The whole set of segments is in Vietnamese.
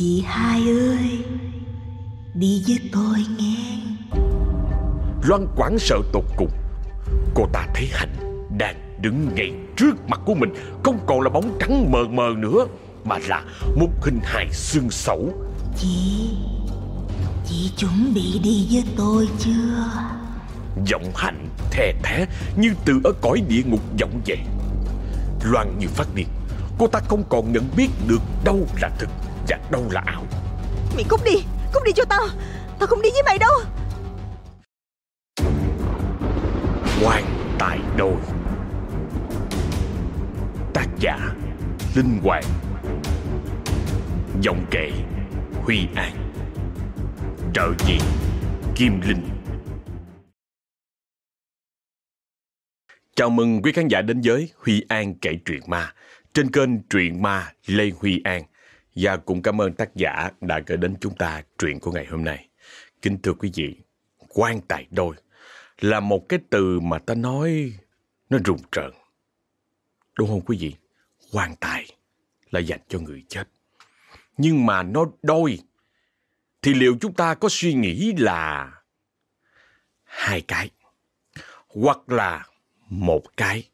Chị hai ơi Đi với tôi nghe. Loan quảng sợ tột cùng. Cô ta thấy Hạnh đang đứng ngay trước mặt của mình. Không còn là bóng trắng mờ mờ nữa Mà là một hình hài xương sẩu Chị Chị chuẩn bị đi với tôi chưa? Giọng Hạnh thè thé Như từ ở cõi địa ngục vọng về. Loan như phát điên. Cô ta không còn nhận biết được đâu là thực Và đâu là ảo? Mày cút đi Cút đi cho tao. Tao không đi với mày đâu. Quan tài đôi. Tác giả Linh Hoàng. Giọng kể Huy An. Trợ diện Kim Linh. Chào mừng quý khán giả đến với Huy An kể truyện ma. Trên kênh Truyện Ma Lê Huy An và cũng cảm ơn tác giả đã gửi đến chúng ta truyện của ngày hôm nay. Kính thưa quý vị, quan tài đôi là một cái từ mà ta nói nó rùng rợn. Đúng không quý vị? Quan tài là dành cho người chết. Nhưng mà nó đôi thì liệu chúng ta có suy nghĩ là hai cái hoặc là một cái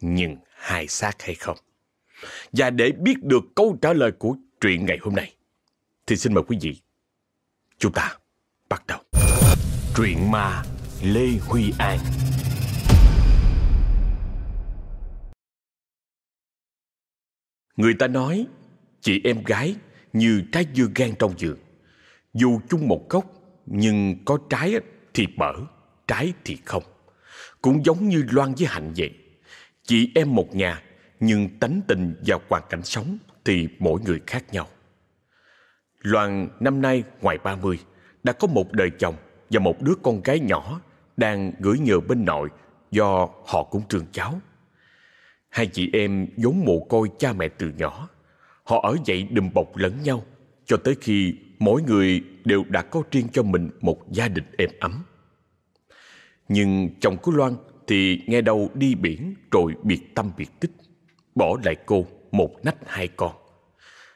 nhưng hai xác hay không? Và để biết được câu trả lời của truyện ngày hôm nay thì xin mời quý vị chúng ta bắt đầu. Truyện ma Lê Huy An Người ta nói chị em gái như trái dưa gan trong giường Dù chung một gốc nhưng có trái thì bở, trái thì không. Cũng giống như Loan với Hạnh vậy. Chị em một nhà nhưng tánh tình và hoàn cảnh sống thì mỗi người khác nhau. Loan năm nay ngoài 30 đã có một đời chồng và một đứa con gái nhỏ đang gửi nhờ bên nội do họ cũng trường cháu. Hai chị em vốn mồ côi cha mẹ từ nhỏ. Họ ở dậy đùm bọc lẫn nhau cho tới khi mỗi người đều đã có riêng cho mình một gia đình êm ấm. Nhưng chồng của Loan thì nghe đâu đi biển rồi biệt tâm biệt tích, bỏ lại cô một nách hai con.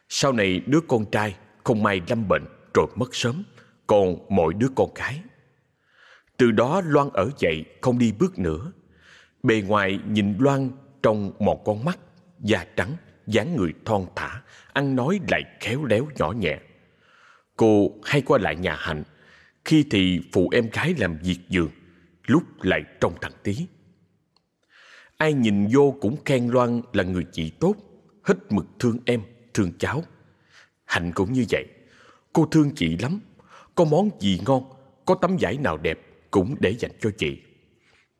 Sau này đứa con trai không may lâm bệnh rồi mất sớm, còn mỗi đứa con gái từ đó Loan ở dậy không đi bước nữa. Bề ngoài nhìn Loan trong một con mắt, da trắng, dáng người thon thả, ăn nói lại khéo léo nhỏ nhẹ. Cô hay qua lại nhà Hạnh, khi thì phụ em gái làm việc giường, lúc lại trông thằng tí. Ai nhìn vô cũng khen Loan là người chị tốt, hết mực thương em, thương cháu. Hạnh cũng như vậy, cô thương chị lắm, có món gì ngon, có tấm vải nào đẹp cũng để dành cho chị.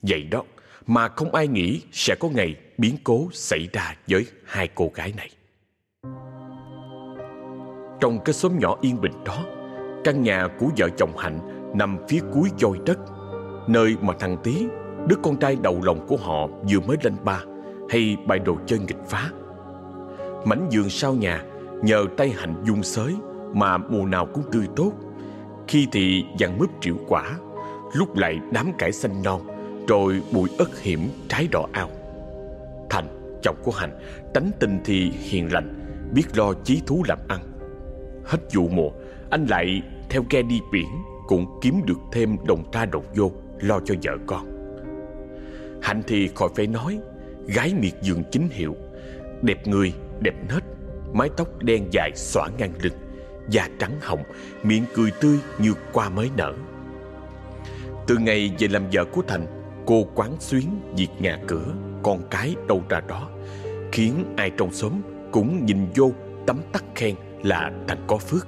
Vậy đó, mà không ai nghĩ sẽ có ngày biến cố xảy ra với hai cô gái này. Trong cái xóm nhỏ yên bình đó, căn nhà của vợ chồng Hạnh nằm phía cuối dôi đất, nơi mà thằng Tý, đứa con trai đầu lòng của họ vừa mới lên ba, hay bài đồ chơi nghịch phá. Mảnh giường sau nhà nhờ tay Hạnh dung sới mà mùa nào cũng tươi tốt. Khi thì dặn mướp triệu quả, lúc lại đám cải xanh non, rồi bụi ớt hiểm trái đỏ ao. Thành, chồng của Hạnh, tánh tình thì hiền lành, biết lo chí thú làm ăn. Hết vụ mùa, anh lại theo ghe đi biển, cũng kiếm được thêm đồng ra đồng vô, lo cho vợ con. Hạnh thì khỏi phải nói, gái miệt vườn chính hiệu, đẹp người, đẹp nết, mái tóc đen dài xõa ngang lưng, da trắng hồng, miệng cười tươi như qua mới nở. Từ ngày về làm vợ của Thành Cô quán xuyến việc nhà cửa Con cái đâu ra đó Khiến ai trong xóm cũng nhìn vô Tấm tắc khen là Thành có phước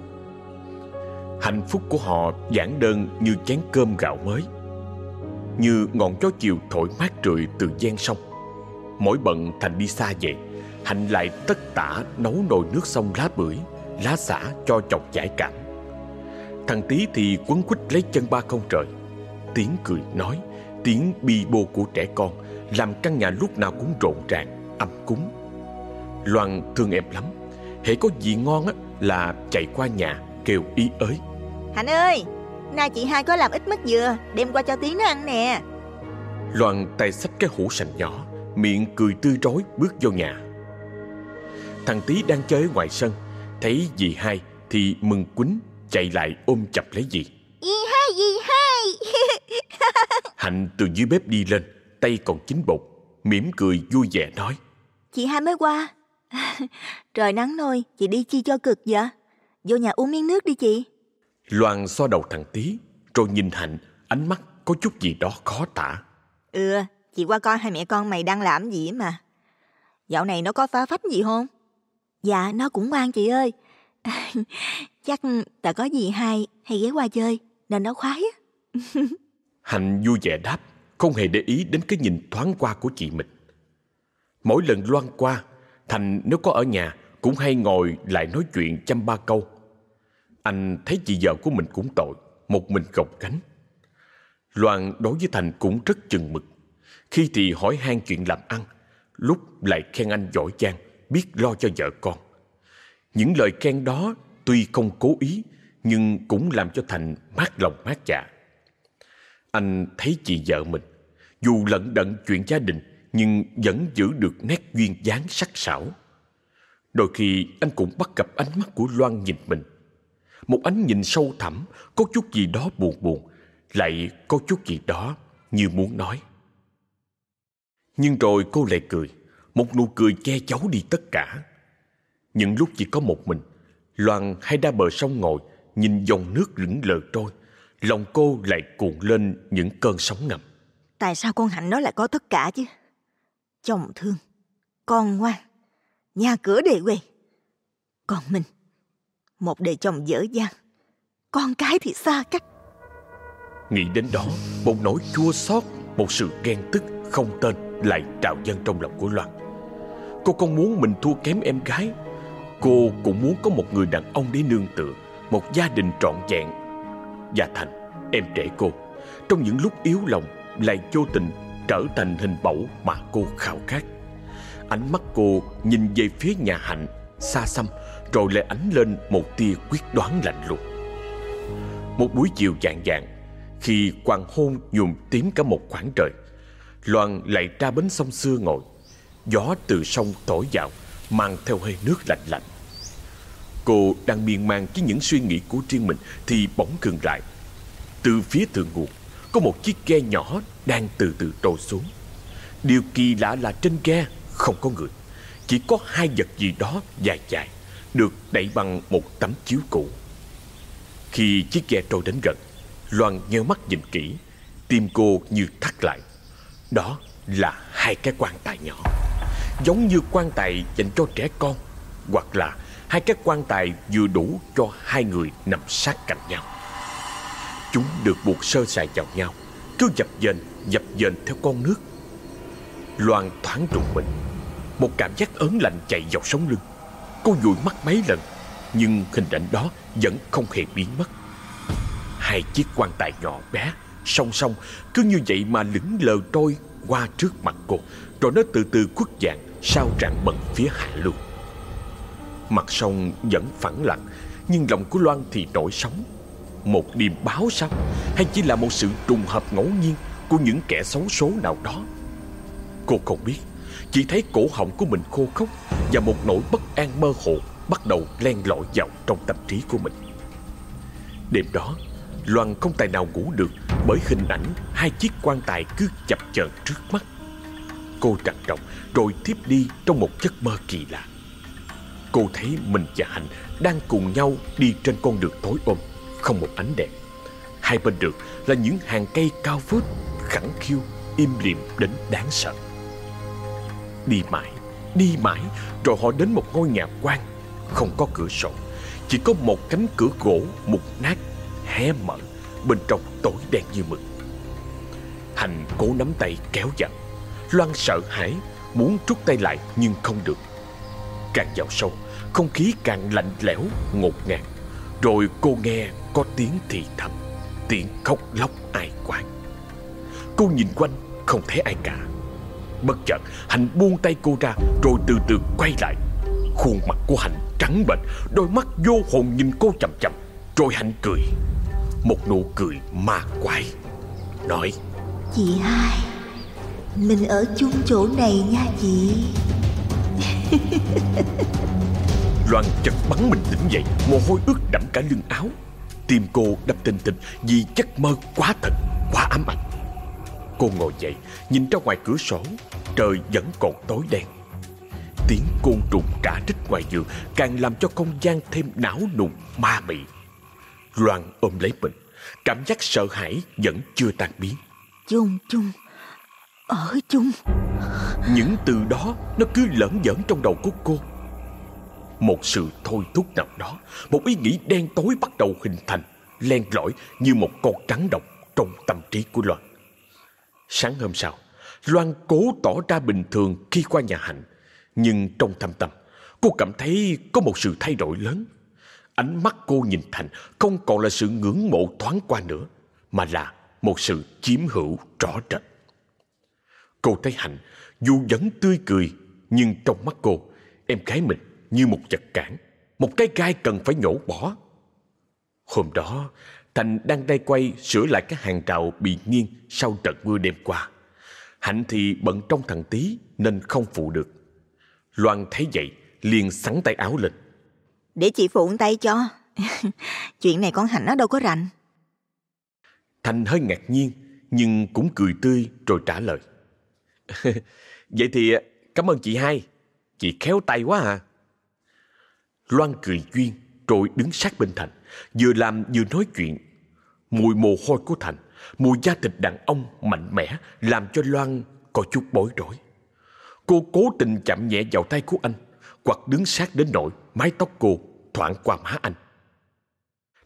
Hạnh phúc của họ giản đơn như chén cơm gạo mới Như ngọn gió chiều thổi mát rượi từ gian sông Mỗi bận Thành đi xa vậy. Hạnh lại tất tả nấu nồi nước sông lá bưởi Lá xả cho chồng giải cảm Thằng tí thì quấn quýt lấy chân ba không trời tiếng cười nói, tiếng bi bô của trẻ con làm căn nhà lúc nào cũng rộn ràng, ấm cúng. Loan thương em lắm, hễ có gì ngon á là chạy qua nhà kêu ý ới. Hạnh ơi, nay chị hai có làm ít mứt dừa, đem qua cho tí nó ăn nè. Loan tay xách cái hũ sành nhỏ, miệng cười tươi rói bước vô nhà. Thằng tí đang chơi ngoài sân, thấy dì hai thì mừng quýnh chạy lại ôm chặt lấy dì. Dì hai, dì hai. Hạnh từ dưới bếp đi lên Tay còn chín bột mỉm cười vui vẻ nói. Chị hai mới qua. Trời nắng nôi, chị đi chi cho cực vậy? Vô nhà uống miếng nước đi chị. Loan xoa đầu thằng Tí Rồi nhìn Hạnh Ánh mắt có chút gì đó khó tả. Ừ, chị qua coi hai mẹ con mày đang làm gì mà. Dạo này nó có phá phách gì không? Dạ, nó cũng ngoan chị ơi. Chắc tại có gì hay hay ghé qua chơi Nên nó khoái á. Hạnh vui vẻ đáp Không hề để ý đến cái nhìn thoáng qua của chị mình. Mỗi lần loan qua Thành nếu có ở nhà Cũng hay ngồi lại nói chuyện chăm ba câu. Anh thấy chị vợ của mình cũng tội Một mình gồng cánh Loan đối với Thành cũng rất chừng mực. Khi thì hỏi han chuyện làm ăn Lúc lại khen anh giỏi giang. Biết lo cho vợ con. Những lời khen đó Tuy không cố ý, Nhưng cũng làm cho Thành mát lòng mát dạ. Anh thấy chị vợ mình, Dù lận đận chuyện gia đình, Nhưng vẫn giữ được nét duyên dáng sắc sảo. Đôi khi anh cũng bắt gặp ánh mắt của Loan nhìn mình. Một ánh nhìn sâu thẳm, Có chút gì đó buồn buồn, Lại có chút gì đó như muốn nói. Nhưng rồi cô lại cười. Một nụ cười che giấu đi tất cả. Những lúc chỉ có một mình Loan hay đa bờ sông ngồi Nhìn dòng nước lững lờ trôi Lòng cô lại cuộn lên những cơn sóng ngầm. Tại sao con Hạnh nó lại có tất cả chứ? Chồng thương Con ngoan Nhà cửa đề quê Còn mình Một đời chồng dở dang Con cái thì xa cách. Nghĩ đến đó Một nỗi chua xót Một sự ghen tức không tên Lại trào dâng trong lòng của Loan Cô không muốn mình thua kém em gái. Cô cũng muốn có một người đàn ông để nương tựa Một gia đình trọn vẹn. Và Thành, em trẻ cô Trong những lúc yếu lòng Lại vô tình trở thành hình mẫu mà cô khao khát. Ánh mắt cô nhìn về phía nhà Hạnh Xa xăm Rồi lại ánh lên một tia quyết đoán lạnh lùng. Một buổi chiều vàng vàng Khi hoàng hôn nhuộm tím cả một khoảng trời Loan lại ra bến sông xưa ngồi. Gió từ sông thổi vào, Mang theo hơi nước lạnh lạnh. Cô đang miên man với những suy nghĩ của riêng mình Thì bỗng ngừng lại. Từ phía thượng nguồn, Có một chiếc ghe nhỏ đang từ từ trôi xuống. Điều kỳ lạ là trên ghe không có người, Chỉ có hai vật gì đó dài dài, Được đẩy bằng một tấm chiếu cũ. Khi chiếc ghe trôi đến gần, Loan nheo mắt nhìn kỹ, Tim cô như thắt lại. Đó là hai cái quan tài nhỏ. Giống như quan tài dành cho trẻ con Hoặc là hai cái quan tài vừa đủ cho hai người nằm sát cạnh nhau. Chúng được buộc sơ sài vào nhau Cứ dập dềnh, dập dềnh theo con nước. Loan thoáng trùng mình Một cảm giác ớn lạnh chạy dọc sống lưng. Cô dụi mắt mấy lần Nhưng hình ảnh đó vẫn không hề biến mất. Hai chiếc quan tài nhỏ bé Song song Cứ như vậy mà lững lờ trôi qua trước mặt cô. Rồi nó từ từ khuất dạng, Sao rạng bận phía hạ lưu. Mặt sông vẫn phẳng lặng, Nhưng lòng của Loan thì nổi sóng. Một điềm báo sao? Hay chỉ là một sự trùng hợp ngẫu nhiên Của những kẻ xấu số nào đó? Cô không biết, Chỉ thấy cổ họng của mình khô khốc Và một nỗi bất an mơ hồ Bắt đầu len lỏi vào trong tâm trí của mình. Đêm đó, Loan không tài nào ngủ được Bởi hình ảnh hai chiếc quan tài cứ chập chờn trước mắt. Cô trằn trọc rồi tiếp đi trong một giấc mơ kỳ lạ. Cô thấy mình và Hạnh đang cùng nhau đi trên con đường tối ôm Không một ánh đèn. Hai bên đường là những hàng cây cao vút Khẳng khiu, im lìm đến đáng sợ. Đi mãi, đi mãi Rồi họ đến một ngôi nhà quan Không có cửa sổ. Chỉ có một cánh cửa gỗ mục nát Hé mở Bên trong tối đen như mực. Hành cố nắm tay kéo dặn Loan sợ hãi, Muốn rút tay lại nhưng không được. Càng vào sâu, Không khí càng lạnh lẽo, ngột ngạt. Rồi cô nghe có tiếng thì thầm, Tiếng khóc lóc ai quán. Cô nhìn quanh, không thấy ai cả. Bất chợt, Hạnh buông tay cô ra, Rồi từ từ quay lại. Khuôn mặt của Hạnh trắng bệch, Đôi mắt vô hồn nhìn cô chậm chậm Rồi Hạnh cười, Một nụ cười ma quái, Nói, Chị hai. Mình ở chung chỗ này nha chị. Loan chật bắn mình tỉnh dậy Mồ hôi ướt đẫm cả lưng áo. Tim cô đập tình tình Vì giấc mơ quá thật Quá ám ảnh. Cô ngồi dậy Nhìn ra ngoài cửa sổ Trời vẫn còn tối đen. Tiếng côn trùng cả rít ngoài giường Càng làm cho không gian thêm não nùng ma mị. Loan ôm lấy mình Cảm giác sợ hãi vẫn chưa tan biến. Chung chung ở chung. Những từ đó Nó cứ lẫn dẫn trong đầu của cô. Một sự thôi thúc nào đó, Một ý nghĩ đen tối bắt đầu hình thành, Len lỏi như một con trắng độc Trong tâm trí của Loan. Sáng hôm sau, Loan cố tỏ ra bình thường khi qua nhà Hạnh, Nhưng trong thâm tâm, Cô cảm thấy có một sự thay đổi lớn. Ánh mắt cô nhìn Thành Không còn là sự ngưỡng mộ thoáng qua nữa, Mà là một sự chiếm hữu rõ rệt. Cô thấy Hạnh dù vẫn tươi cười Nhưng trong mắt cô Em gái mình như một vật cản Một cái gai cần phải nhổ bỏ Hôm đó Thành đang đây quay sửa lại các hàng rào bị nghiêng sau trận mưa đêm qua. Hạnh thì bận trong thằng tí nên không phụ được. Loan thấy vậy liền sắn tay áo lên. Để chị phụ tay cho. Chuyện này con Hạnh nó đâu có rành. Thành hơi ngạc nhiên nhưng cũng cười tươi rồi trả lời. vậy thì à, cảm ơn chị hai. Chị khéo tay quá à. Loan cười duyên, rồi đứng sát bên Thành. Vừa làm vừa nói chuyện Mùi mồ hôi của Thành, Mùi da thịt đàn ông mạnh mẽ, Làm cho Loan có chút bối rối Cô cố tình chạm nhẹ vào tay của anh Hoặc đứng sát đến nỗi Mái tóc cô thoảng qua má anh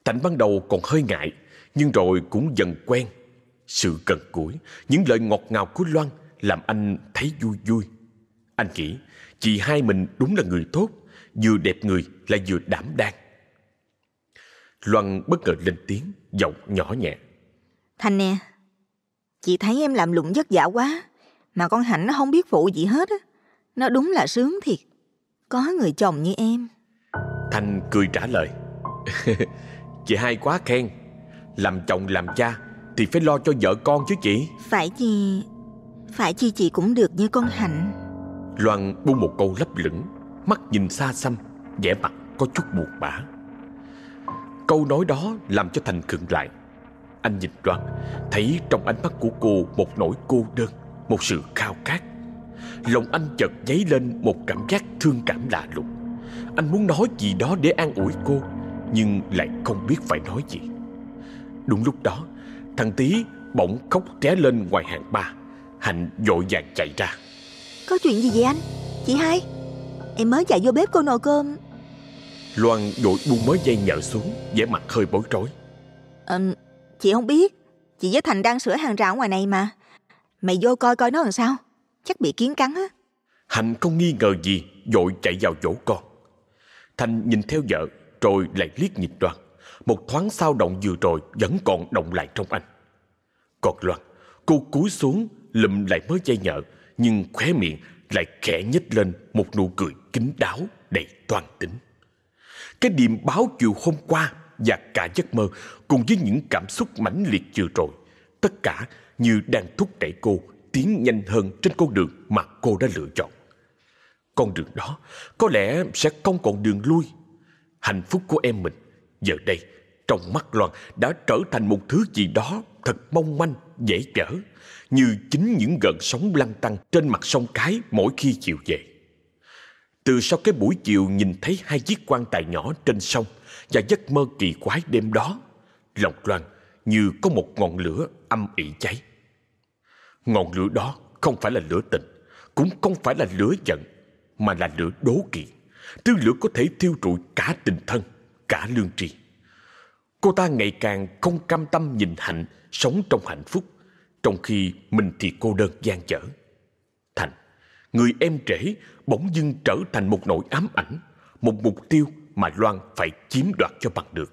Thành ban đầu còn hơi ngại, Nhưng rồi cũng dần quen Sự gần gũi Những lời ngọt ngào của Loan làm anh thấy vui vui Anh nghĩ chị hai mình đúng là người tốt Vừa đẹp người lại vừa đảm đang Loan bất ngờ lên tiếng, giọng nhỏ nhẹ. Thanh nè, chị thấy em làm lụng vất vả quá, mà con Hạnh nó không biết phụ gì hết á. Nó đúng là sướng thiệt, có người chồng như em. Thanh cười trả lời. chị hai quá khen, làm chồng làm cha thì phải lo cho vợ con chứ chị. Phải chi, phải chi chị cũng được như con Hạnh. Loan buông một câu lấp lửng, mắt nhìn xa xăm, vẻ mặt có chút buồn bã. Câu nói đó làm cho Thành khựng lại. Anh nhìn Loan Thấy trong ánh mắt của cô một nỗi cô đơn Một sự khao khát. Lòng anh chợt dấy lên một cảm giác thương cảm lạ lùng. Anh muốn nói gì đó để an ủi cô Nhưng lại không biết phải nói gì. Đúng lúc đó Thằng Tý bỗng khóc tré lên ngoài hàng ba. Hạnh vội vàng chạy ra. Có chuyện gì vậy anh? Chị hai Em mới chạy vô bếp cô nồi cơm. Loan vội buông mớ dây nhợ xuống vẻ mặt hơi bối rối. À, Chị không biết. Chị với Thành đang sửa hàng rào ngoài này mà. Mày vô coi coi nó làm sao. Chắc bị kiến cắn á. Hạnh không nghi ngờ gì Vội chạy vào chỗ con. Thành nhìn theo vợ Rồi lại liếc nhìn Loan. Một thoáng sao động vừa rồi Vẫn còn động lại trong anh. Còn Loan Cô cúi xuống lụm lại mớ dây nhợ Nhưng khóe miệng lại khẽ nhếch lên Một nụ cười kín đáo đầy toan tính cái điềm báo chiều hôm qua và cả giấc mơ cùng với những cảm xúc mãnh liệt vừa rồi, tất cả như đang thúc đẩy cô tiến nhanh hơn trên con đường mà cô đã lựa chọn. Con đường đó có lẽ sẽ không còn đường lui. Hạnh phúc của em mình giờ đây trong mắt Loan đã trở thành một thứ gì đó thật mong manh, dễ dở, như chính những gợn sóng lăn tăn trên mặt sông cái mỗi khi chiều về. Từ sau cái buổi chiều nhìn thấy hai chiếc quan tài nhỏ trên sông và giấc mơ kỳ quái đêm đó, lòng Loan như có một ngọn lửa âm ỉ cháy. Ngọn lửa đó không phải là lửa tình, cũng không phải là lửa giận, mà là lửa đố kỵ. Thứ lửa có thể thiêu trụi cả tình thân, cả lương tri. Cô ta ngày càng không cam tâm nhìn Hạnh sống trong hạnh phúc, trong khi mình thì cô đơn gian dở. Thành, người em trễ bỗng dưng trở thành một nỗi ám ảnh, một mục tiêu mà Loan phải chiếm đoạt cho bằng được.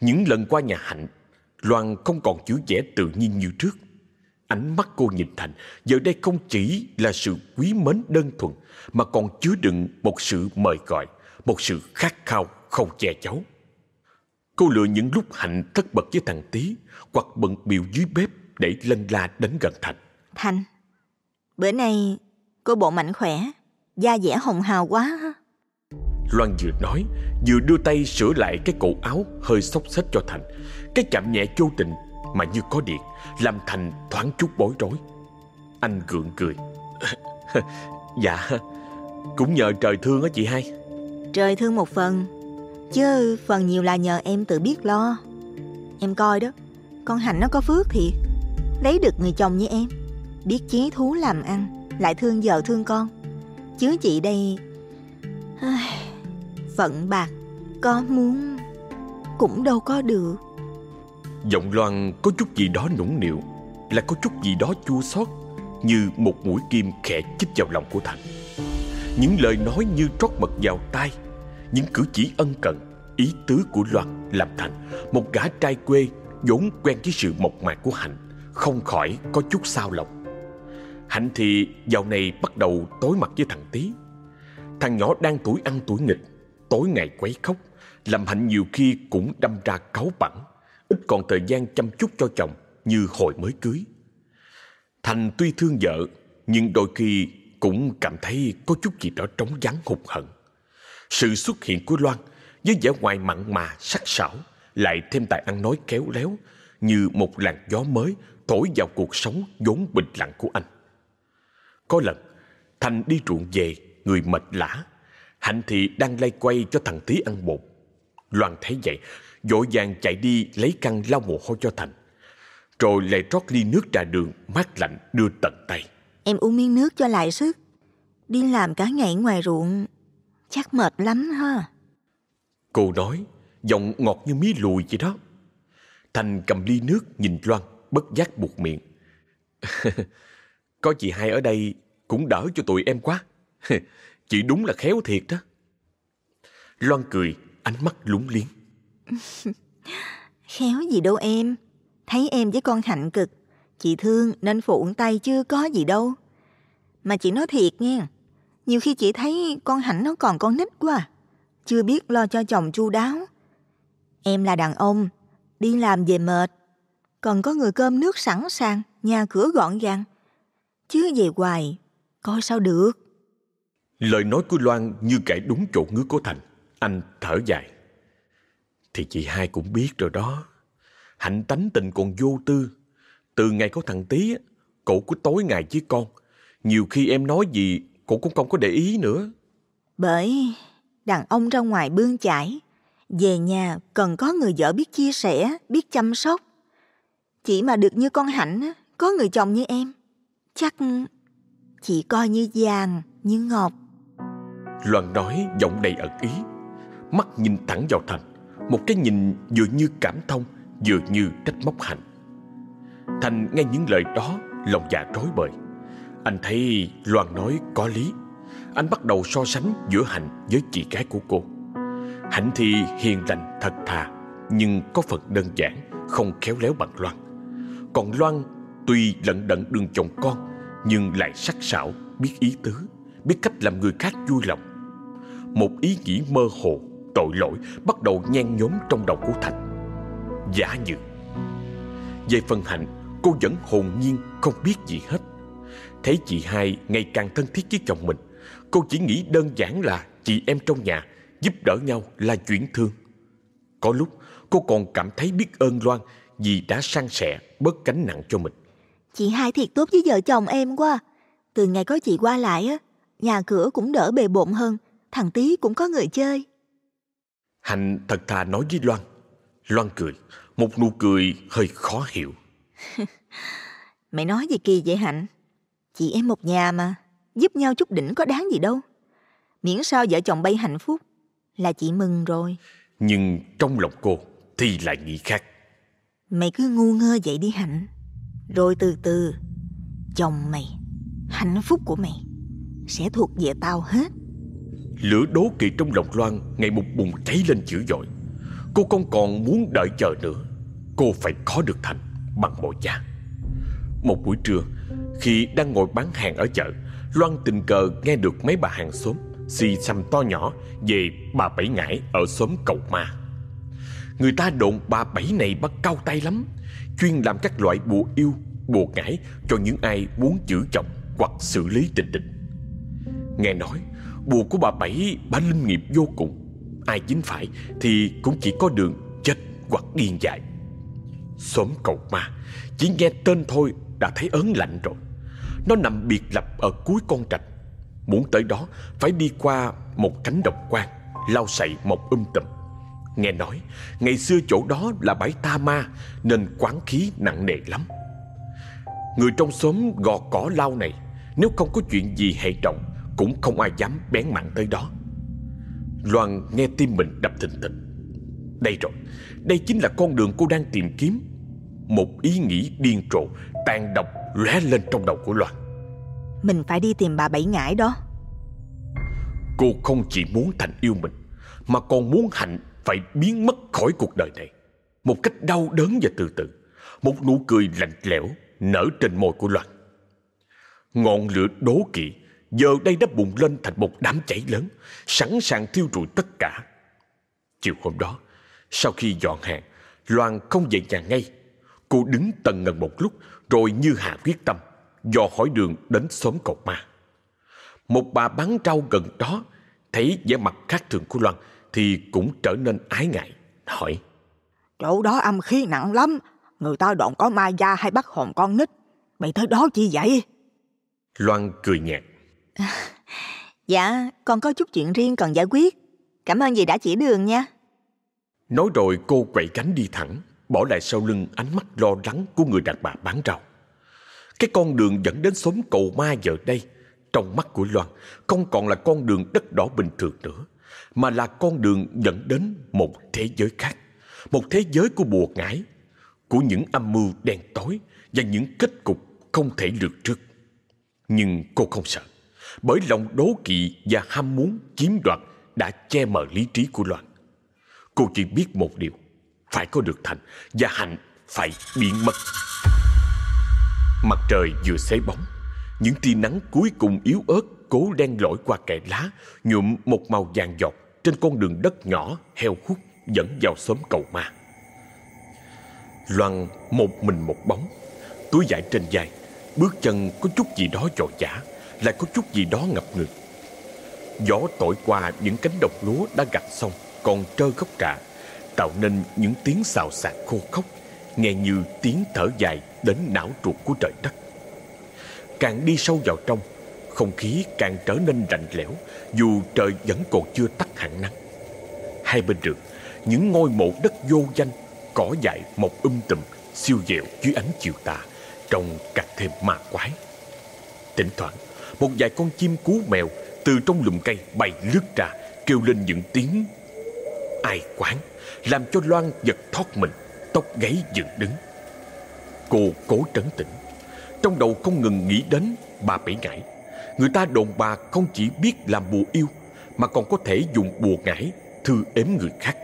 Những lần qua nhà Hạnh, Loan không còn chữ vẻ tự nhiên như trước. Ánh mắt cô nhìn Thành giờ đây không chỉ là sự quý mến đơn thuần mà còn chứa đựng một sự mời gọi, một sự khát khao không che giấu. Cô lựa những lúc Hạnh tất bật với thằng Tý hoặc bận biểu dưới bếp để lân la đến gần Thành. Thành, bữa nay Cô bộ mạnh khỏe, da dẻ hồng hào quá. Loan vừa nói Vừa đưa tay sửa lại cái cổ áo Hơi xốc xếch cho Thành Cái chạm nhẹ vô tình mà như có điện Làm Thành thoáng chút bối rối Anh gượng cười. Dạ Cũng nhờ trời thương á chị hai Trời thương một phần Chứ phần nhiều là nhờ em tự biết lo Em coi đó Con Hạnh nó có phước thiệt Lấy được người chồng như em. Biết chí thú làm ăn, Lại thương vợ thương con. Chứ chị đây Phận bạc, Có muốn, Cũng đâu có được. Giọng Loan có chút gì đó nũng nịu Là có chút gì đó chua xót, Như một mũi kim khẽ chích vào lòng của Thành. Những lời nói như trót mật vào tai, Những cử chỉ ân cần, Ý tứ của Loan làm Thành Một gã trai quê vốn quen với sự mộc mạc của Hạnh. Không khỏi có chút sao lòng Hạnh thì dạo này bắt đầu tối mặt với thằng Tý. Thằng nhỏ đang tuổi ăn tuổi nghịch, Tối ngày quấy khóc, Làm Hạnh nhiều khi cũng đâm ra cáu bẩn, Ít còn thời gian chăm chút cho chồng Như hồi mới cưới. Thành tuy thương vợ, Nhưng đôi khi cũng cảm thấy Có chút gì đó trống vắng hụt hận Sự xuất hiện của Loan Với vẻ ngoài mặn mà sắc sảo Lại thêm tài ăn nói kéo léo Như một làn gió mới Thổi vào cuộc sống vốn bình lặng của anh. Có lần Thành đi ruộng về Người mệt lã. Hạnh thì đang lay quay cho thằng Tí ăn bột. Loan thấy vậy Vội vàng chạy đi lấy khăn lau mồ hôi cho Thành. Rồi lại rót ly nước trà đường Mát lạnh đưa tận tay. Em uống miếng nước cho lại sức. Đi làm cả ngày ngoài ruộng Chắc mệt lắm ha. Cô nói Giọng ngọt như mía lùi vậy đó. Thành cầm ly nước nhìn Loan Bất giác buộc miệng. Có chị hai ở đây Cũng đỡ cho tụi em quá. Chị đúng là khéo thiệt đó. Loan cười, Ánh mắt lúng liếng. Khéo gì đâu em. Thấy em với con Hạnh cực. Chị thương nên phụ tay chưa có gì đâu. Mà chị nói thiệt nha Nhiều khi chị thấy con Hạnh nó còn con nít quá à. Chưa biết lo cho chồng chu đáo. Em là đàn ông, Đi làm về mệt. Còn có người cơm nước sẵn sàng Nhà cửa gọn gàng. Chứ về hoài Coi sao được. Lời nói của Loan như kẻ đúng chỗ ngứa của Thành. Anh thở dài. Thì chị hai cũng biết rồi đó. Hạnh tánh tình còn vô tư. Từ ngày có thằng Tý Cổ cứ tối ngày với con. Nhiều khi em nói gì Cổ cũng không có để ý nữa. Bởi đàn ông ra ngoài bươn chải. Về nhà cần có người vợ biết chia sẻ Biết chăm sóc chỉ mà được như con Hạnh Có người chồng như em. Chắc chị coi như vàng, Như ngọc. Loan nói giọng đầy ẩn ý, Mắt nhìn thẳng vào Thành, Một cái nhìn vừa như cảm thông, Vừa như trách móc Hạnh. Thành nghe những lời đó, Lòng dạ rối bời. Anh thấy Loan nói có lý, Anh bắt đầu so sánh giữa Hạnh với chị gái của cô. Hạnh thì hiền lành thật thà, Nhưng có phần đơn giản, Không khéo léo bằng Loan. Còn Loan tuy lận đận đường chồng con, Nhưng lại sắc sảo, Biết ý tứ, Biết cách làm người khác vui lòng. Một ý nghĩ mơ hồ, Tội lỗi bắt đầu nhen nhóm trong đầu của Thành. Giả như, Về phần Hạnh Cô vẫn hồn nhiên, không biết gì hết. Thấy chị hai ngày càng thân thiết với chồng mình, Cô chỉ nghĩ đơn giản là Chị em trong nhà Giúp đỡ nhau là chuyển thương Có lúc, cô còn cảm thấy biết ơn Loan Vì đã san sẻ bớt gánh nặng cho mình. Chị hai thiệt tốt với vợ chồng em quá. Từ ngày có chị qua lại á Nhà cửa cũng đỡ bề bộn hơn Thằng Tý cũng có người chơi. Hạnh thật thà nói với Loan. Loan cười Một nụ cười hơi khó hiểu. Mày nói gì kỳ vậy Hạnh? Chị em một nhà mà Giúp nhau chút đỉnh có đáng gì đâu. Miễn sao vợ chồng bay hạnh phúc Là chị mừng rồi. Nhưng trong lòng cô Thì lại nghĩ khác Mày cứ ngu ngơ vậy đi Hạnh. Rồi từ từ, Chồng mày, Hạnh phúc của mày Sẽ thuộc về tao hết. Lửa đố kỵ trong lòng Loan Ngày một bùng cháy lên dữ dội. Cô không còn muốn đợi chờ nữa. Cô phải có được Thành bằng mọi giá. Một buổi trưa, Khi đang ngồi bán hàng ở chợ, Loan tình cờ nghe được mấy bà hàng xóm Xì xăm to nhỏ Về bà Bảy Ngãi ở xóm Cầu Ma. Người ta đồn bà Bảy này bắt cao tay lắm Chuyên làm các loại bùa yêu Bùa ngải cho những ai muốn chữa trọng, Hoặc xử lý tình địch Nghe nói Bùa của bà Bảy bà linh nghiệm vô cùng. Ai dính phải thì cũng chỉ có đường chết hoặc điên dại. Xóm cầu ma Chỉ nghe tên thôi đã thấy ớn lạnh rồi. Nó nằm biệt lập ở cuối con trạch. Muốn tới đó phải đi qua một cánh đồng quan Lau sậy một um tùm. Nghe nói ngày xưa chỗ đó là bãi ta ma Nên quán khí nặng nề lắm. Người trong xóm gò cỏ lau này Nếu không có chuyện gì hệ trọng Cũng không ai dám bén mặn tới đó. Loan nghe tim mình đập thình thịch. Đây rồi Đây chính là con đường cô đang tìm kiếm. Một ý nghĩ điên rồ Tàn độc lóe lên trong đầu của Loan. Mình phải đi tìm bà Bảy Ngải đó. Cô không chỉ muốn Thành yêu mình Mà còn muốn Hạnh phải biến mất khỏi cuộc đời này. Một cách đau đớn và từ từ Một nụ cười lạnh lẽo nở trên môi của Loan. Ngọn lửa đố kỵ giờ đây đã bùng lên thành một đám cháy lớn, Sẵn sàng thiêu rụi tất cả. Chiều hôm đó, Sau khi dọn hàng, Loan không về nhà ngay. Cô đứng tần ngần một lúc, Rồi như hạ quyết tâm, Dò hỏi đường đến xóm Cột ma. Một bà bán rau gần đó Thấy vẻ mặt khác thường của Loan thì cũng trở nên ái ngại Hỏi. Chỗ đó âm khí nặng lắm Người ta đoạn có ma da hay bắt hồn con nít. Mày tới đó chi vậy? Loan cười nhạt. Dạ con có chút chuyện riêng cần giải quyết. Cảm ơn dì đã chỉ đường nha. Nói rồi cô quậy cánh đi thẳng Bỏ lại sau lưng ánh mắt lo lắng của người đàn bà bán rau. Cái con đường dẫn đến xóm cầu ma giờ đây Trong mắt của Loan Không còn là con đường đất đỏ bình thường nữa mà là con đường dẫn đến một thế giới khác, Một thế giới của bùa ngải, Của những âm mưu đen tối Và những kết cục không thể lường trước. Nhưng cô không sợ, Bởi lòng đố kỵ và ham muốn chiếm đoạt Đã che mờ lý trí của Loan Cô chỉ biết một điều, Phải có được Thành Và Hạnh phải biến mất. Mặt trời vừa xế bóng, Những tia nắng cuối cùng yếu ớt Cố đen lỗi qua kẽ lá Nhuộm một màu vàng giọt Trên con đường đất nhỏ heo hút Dẫn vào xóm cầu ma. Loan một mình một bóng Túi vải trên vai Bước chân có chút gì đó trò giả, Lại có chút gì đó ngập ngừng. Gió thổi qua những cánh đồng lúa đã gặt xong Còn trơ gốc rạ Tạo nên những tiếng xào xạc khô khốc Nghe như tiếng thở dài đến não ruột của trời đất. Càng đi sâu vào trong không khí càng trở nên lạnh lẽo, Dù trời vẫn còn chưa tắt hẳn nắng. Hai bên đường, Những ngôi mộ đất vô danh Cỏ dại mọc um tùm, Siêu dẹo dưới ánh chiều tà, Trông càng thêm ma quái. Thỉnh thoảng, Một vài con chim cú mèo Từ trong lùm cây bay lướt ra, Kêu lên những tiếng Ai quán, Làm cho Loan giật thoát mình, Tóc gáy dựng đứng. Cô cố trấn tĩnh, Trong đầu không ngừng nghĩ đến bà bảy ngải. Người ta đồn bà không chỉ biết làm bùa yêu Mà còn có thể dùng bùa ngải Thư ếm người khác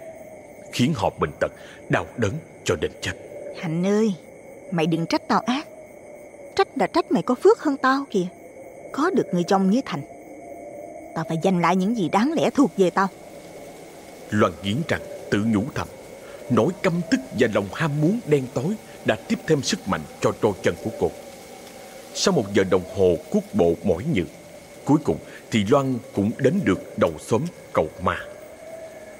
Khiến họ bệnh tật Đau đớn cho đến chết. Hạnh ơi Mày đừng trách tao ác. Trách là trách mày có phước hơn tao kìa. Có được người chồng như Thành Tao phải giành lại những gì đáng lẽ thuộc về tao. Loan nghiến rằng tự nhủ thầm Nỗi căm tức và lòng ham muốn đen tối Đã tiếp thêm sức mạnh cho đôi chân của cô sau một giờ đồng hồ cuốc bộ mỏi nhừ Cuối cùng thì Loan cũng đến được đầu xóm cầu ma.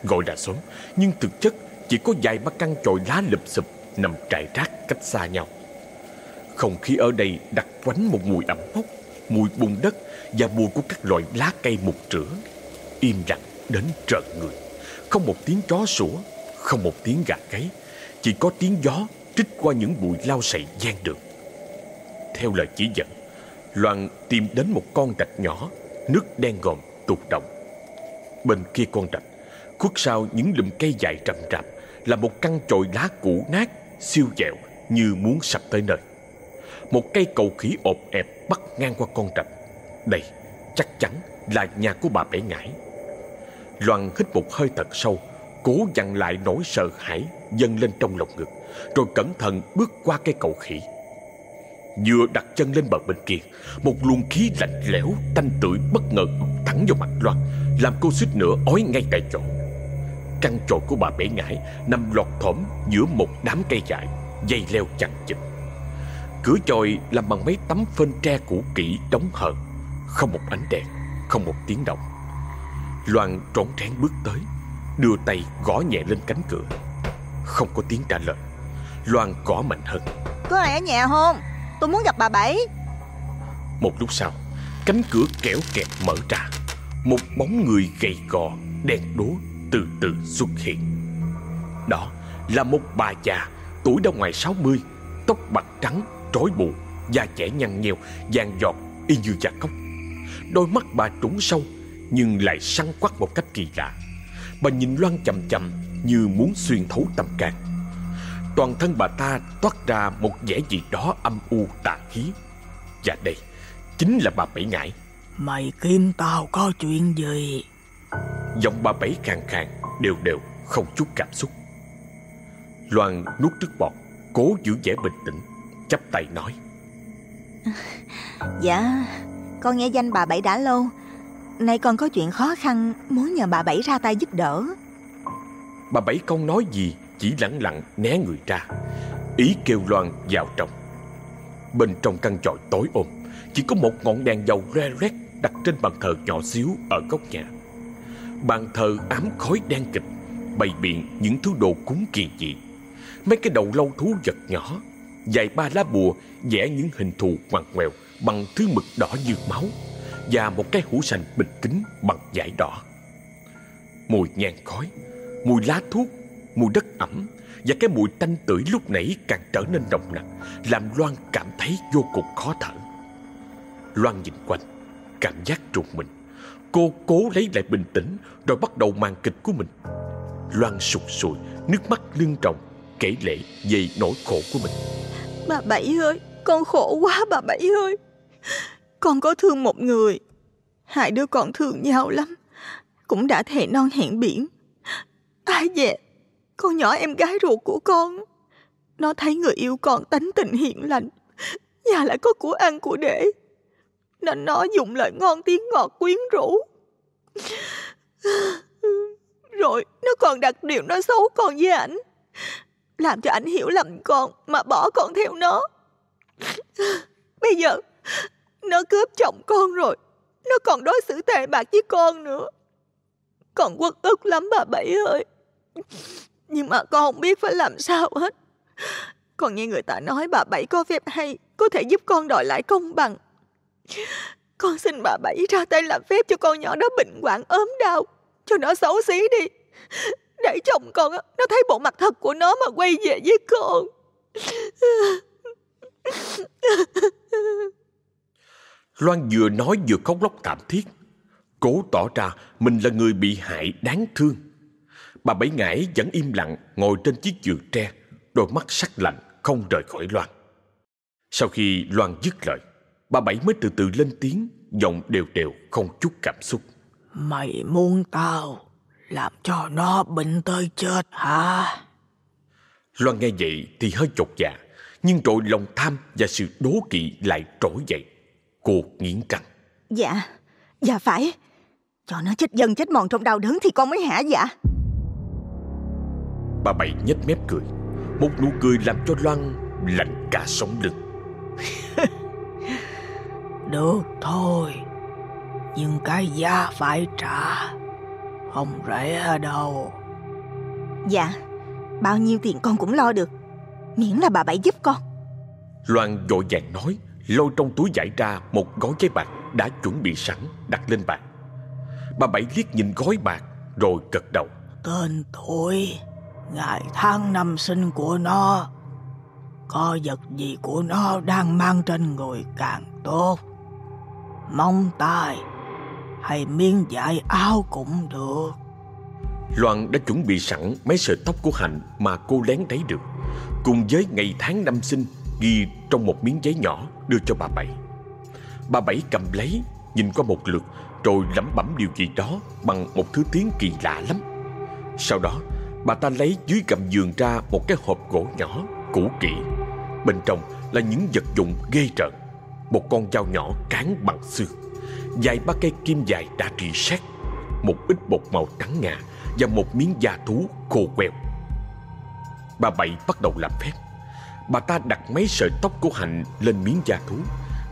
Gọi là xóm, Nhưng thực chất chỉ có vài ba căn chòi lá lụp xụp Nằm trải rác cách xa nhau. Không khí ở đây đặc quánh một mùi ẩm mốc, Mùi bùn đất Và mùi của các loại lá cây mục rửa Im lặng đến trợn người. Không một tiếng chó sủa, Không một tiếng gà gáy, Chỉ có tiếng gió trích qua những bụi lau sậy gian đường. Theo lời chỉ dẫn, Loan tìm đến một con rạch nhỏ, Nước đen ngòm tụt động Bên kia con rạch, Khuất sau những lùm cây dài rậm rạp, Là một căn chồi lá cũ nát, Siêu dẹo như muốn sập tới nơi. Một cây cầu khỉ ộp ẹp bắt ngang qua con rạch. Đây chắc chắn là nhà của bà bể ngải. Loan hít một hơi thật sâu, Cố dằn lại nỗi sợ hãi dâng lên trong lòng ngực, Rồi cẩn thận bước qua cây cầu khỉ. Vừa đặt chân lên bờ bên kia. Một luồng khí lạnh lẽo Tanh tưởi bất ngờ thẳng vào mặt Loan, Làm cô suýt nữa ói ngay tại chỗ. Căn chòi của bà bể ngải Nằm lọt thỏm giữa một đám cây dại, Dây leo chằng chịt. Cửa chòi làm bằng mấy tấm phên tre cũ kỹ đóng hờ, Không một ánh đèn, Không một tiếng động. Loan trốn trán bước tới, Đưa tay gõ nhẹ lên cánh cửa. Không có tiếng trả lời. Loan gõ mạnh hơn. Có ai ở nhà không? Tôi muốn gặp bà Bảy. Một lúc sau Cánh cửa kéo kẹt mở ra. Một bóng người gầy gò Đen đúa từ từ xuất hiện. Đó là một bà già Tuổi đã ngoài 60 Tóc bạc trắng, trói bù Da trẻ nhăn nheo, vàng giọt Y như da cốc Đôi mắt bà trũng sâu Nhưng lại săn quắc một cách kỳ lạ. Bà nhìn Loan chầm chầm Như muốn xuyên thấu tâm can. Toàn thân bà ta toát ra một vẻ gì đó âm u tà khí. Và đây chính là bà Bảy Ngải. Mày kiếm tao có chuyện gì? Giọng bà Bảy khàn khàn Đều đều không chút cảm xúc. Loan nuốt nước bọt Cố giữ vẻ bình tĩnh chắp tay nói. Dạ Con nghe danh bà Bảy đã lâu. Nay con có chuyện khó khăn Muốn nhờ bà Bảy ra tay giúp đỡ. Bà Bảy không nói gì chỉ lẳng lặng né người ra. Ý kêu Loan vào trong. Bên trong căn tròi tối ôm Chỉ có một ngọn đèn dầu re rét Đặt trên bàn thờ nhỏ xíu ở góc nhà. Bàn thờ ám khói đen kịch, Bày biện những thứ đồ cúng kỳ dị. Mấy cái đầu lâu thú vật nhỏ, Dài ba lá bùa, vẽ những hình thù ngoằn ngoèo Bằng thứ mực đỏ như máu, Và một cái hũ sành bịch kính bằng vải đỏ. Mùi nhang khói, Mùi lá thuốc Mùi đất ẩm Và cái mùi tanh tưởi lúc nãy càng trở nên nồng nặc Làm Loan cảm thấy vô cùng khó thở. Loan nhìn quanh Cảm giác trùng mình. Cô cố lấy lại bình tĩnh Rồi bắt đầu màn kịch của mình. Loan sụt sùi Nước mắt lưng tròng Kể lệ về nỗi khổ của mình. Bà Bảy ơi Con khổ quá bà Bảy ơi. Con có thương một người Hai đứa con thương nhau lắm Cũng đã thề non hẹn biển. Ai dè, con nhỏ em gái ruột của con. Nó thấy người yêu con tánh tình hiền lành. Nhà lại có của ăn của để. Nên nó dùng lời ngon tiếng ngọt quyến rũ. Rồi, nó còn đặt điều nó xấu con với ảnh. Làm cho ảnh hiểu lầm con Mà bỏ con theo nó. Bây giờ, Nó cướp chồng con rồi. Nó còn đối xử tệ bạc với con nữa. Con quất ức lắm bà Bảy ơi. Nhưng mà con không biết phải làm sao hết. Con nghe người ta nói bà Bảy có phép hay, Có thể giúp con đòi lại công bằng. Con xin bà Bảy ra tay làm phép cho con nhỏ đó bệnh hoạn ốm đau, Cho nó xấu xí đi. Để chồng con Nó thấy bộ mặt thật của nó mà quay về với con. Loan vừa nói vừa khóc lóc thảm thiết. Cố tỏ ra mình là người bị hại đáng thương. Bà Bảy Ngải vẫn im lặng ngồi trên chiếc giường tre Đôi mắt sắc lạnh không rời khỏi Loan. Sau khi Loan dứt lời Bà Bảy mới từ từ lên tiếng Giọng đều đều không chút cảm xúc. Mày muốn tao Làm cho nó bệnh tới chết hả? Loan nghe vậy thì hơi chột dạ Nhưng rồi lòng tham và sự đố kỵ lại trỗi dậy. Cô nghiến răng. Dạ Dạ phải. Cho nó chết dần chết mòn trong đau đớn thì con mới hả dạ Bà Bảy nhếch mép cười. Một nụ cười làm cho Loan lạnh cả sống lưng. Được thôi Nhưng cái giá phải trả. Không rẻ đâu. Dạ Bao nhiêu tiền con cũng lo được. Miễn là bà Bảy giúp con. Loan vội vàng nói Lôi trong túi giải ra một gói giấy bạc Đã chuẩn bị sẵn đặt lên bàn. Bà Bảy liếc nhìn gói bạc Rồi gật đầu. Tên tuổi Ngày tháng năm sinh của nó, Có vật gì của nó đang mang trên người càng tốt. Mong tai Hay miếng vải áo cũng được. Loan đã chuẩn bị sẵn mấy sợi tóc của Hạnh Mà cô lén lấy được. Cùng với ngày tháng năm sinh, Ghi trong một miếng giấy nhỏ đưa cho bà Bảy. Bà Bảy cầm lấy, Nhìn qua một lượt, Rồi lẩm bẩm điều gì đó Bằng một thứ tiếng kỳ lạ lắm. Sau đó bà ta lấy dưới gầm giường ra Một cái hộp gỗ nhỏ, cũ kỹ. Bên trong là những vật dụng ghê rợn. Một con dao nhỏ cán bằng xương. Dài ba cây kim dài đã rỉ sét. Một ít bột màu trắng ngà Và một miếng da thú khô queo Bà Bảy bắt đầu làm phép. Bà ta đặt mấy sợi tóc của Hạnh lên miếng da thú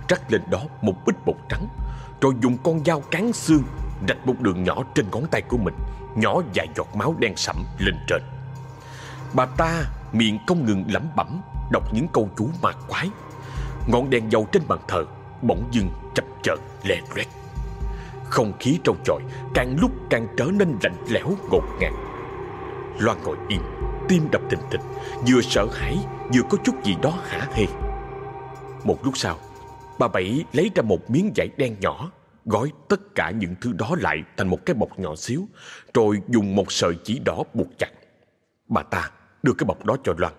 Rắc lên đó một ít bột trắng, Rồi dùng con dao cán xương Rạch một đường nhỏ trên ngón tay của mình. Nhỏ vài giọt máu đen sẫm lên trên. Bà ta miệng không ngừng lẩm bẩm, Đọc những câu chú ma quái. Ngọn đèn dầu trên bàn thờ Bỗng dưng chập chờn lè loét. Không khí trong chòi Càng lúc càng trở nên lạnh lẽo, ngột ngạt. Loan ngồi yên Tim đập thình thịch, Vừa sợ hãi, Vừa có chút gì đó hả hê. Một lúc sau, Bà Bảy lấy ra một miếng vải đen nhỏ Gói tất cả những thứ đó lại Thành một cái bọc nhỏ xíu, Rồi dùng một sợi chỉ đỏ buộc chặt. Bà ta đưa cái bọc đó cho Loan,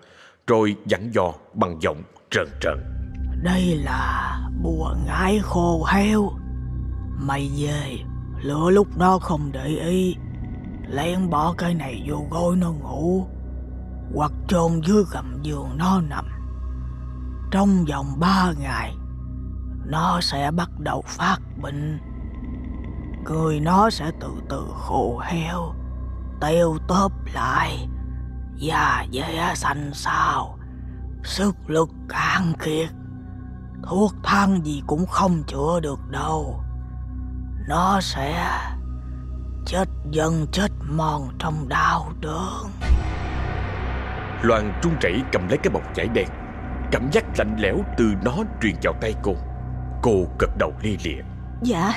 Rồi dặn dò bằng giọng trơn trơn Đây là bùa ngải khô heo Mày về Lửa lúc nó không để ý, Lén bỏ cái này vô gối nó ngủ, Hoặc chôn dưới gầm giường nó nằm. Trong vòng ba ngày nó sẽ bắt đầu phát bệnh. Người nó sẽ từ từ khô heo Tiêu tớp lại Da dẻ xanh xao Sức lực cạn kiệt. Thuốc thang gì cũng không chữa được đâu. Nó sẽ chết dần chết mòn trong đau đớn. Loan trung chảy cầm lấy cái bọc chải đen. Cảm giác lạnh lẽo từ nó truyền vào tay cô. Cô gật đầu lia lịa. Dạ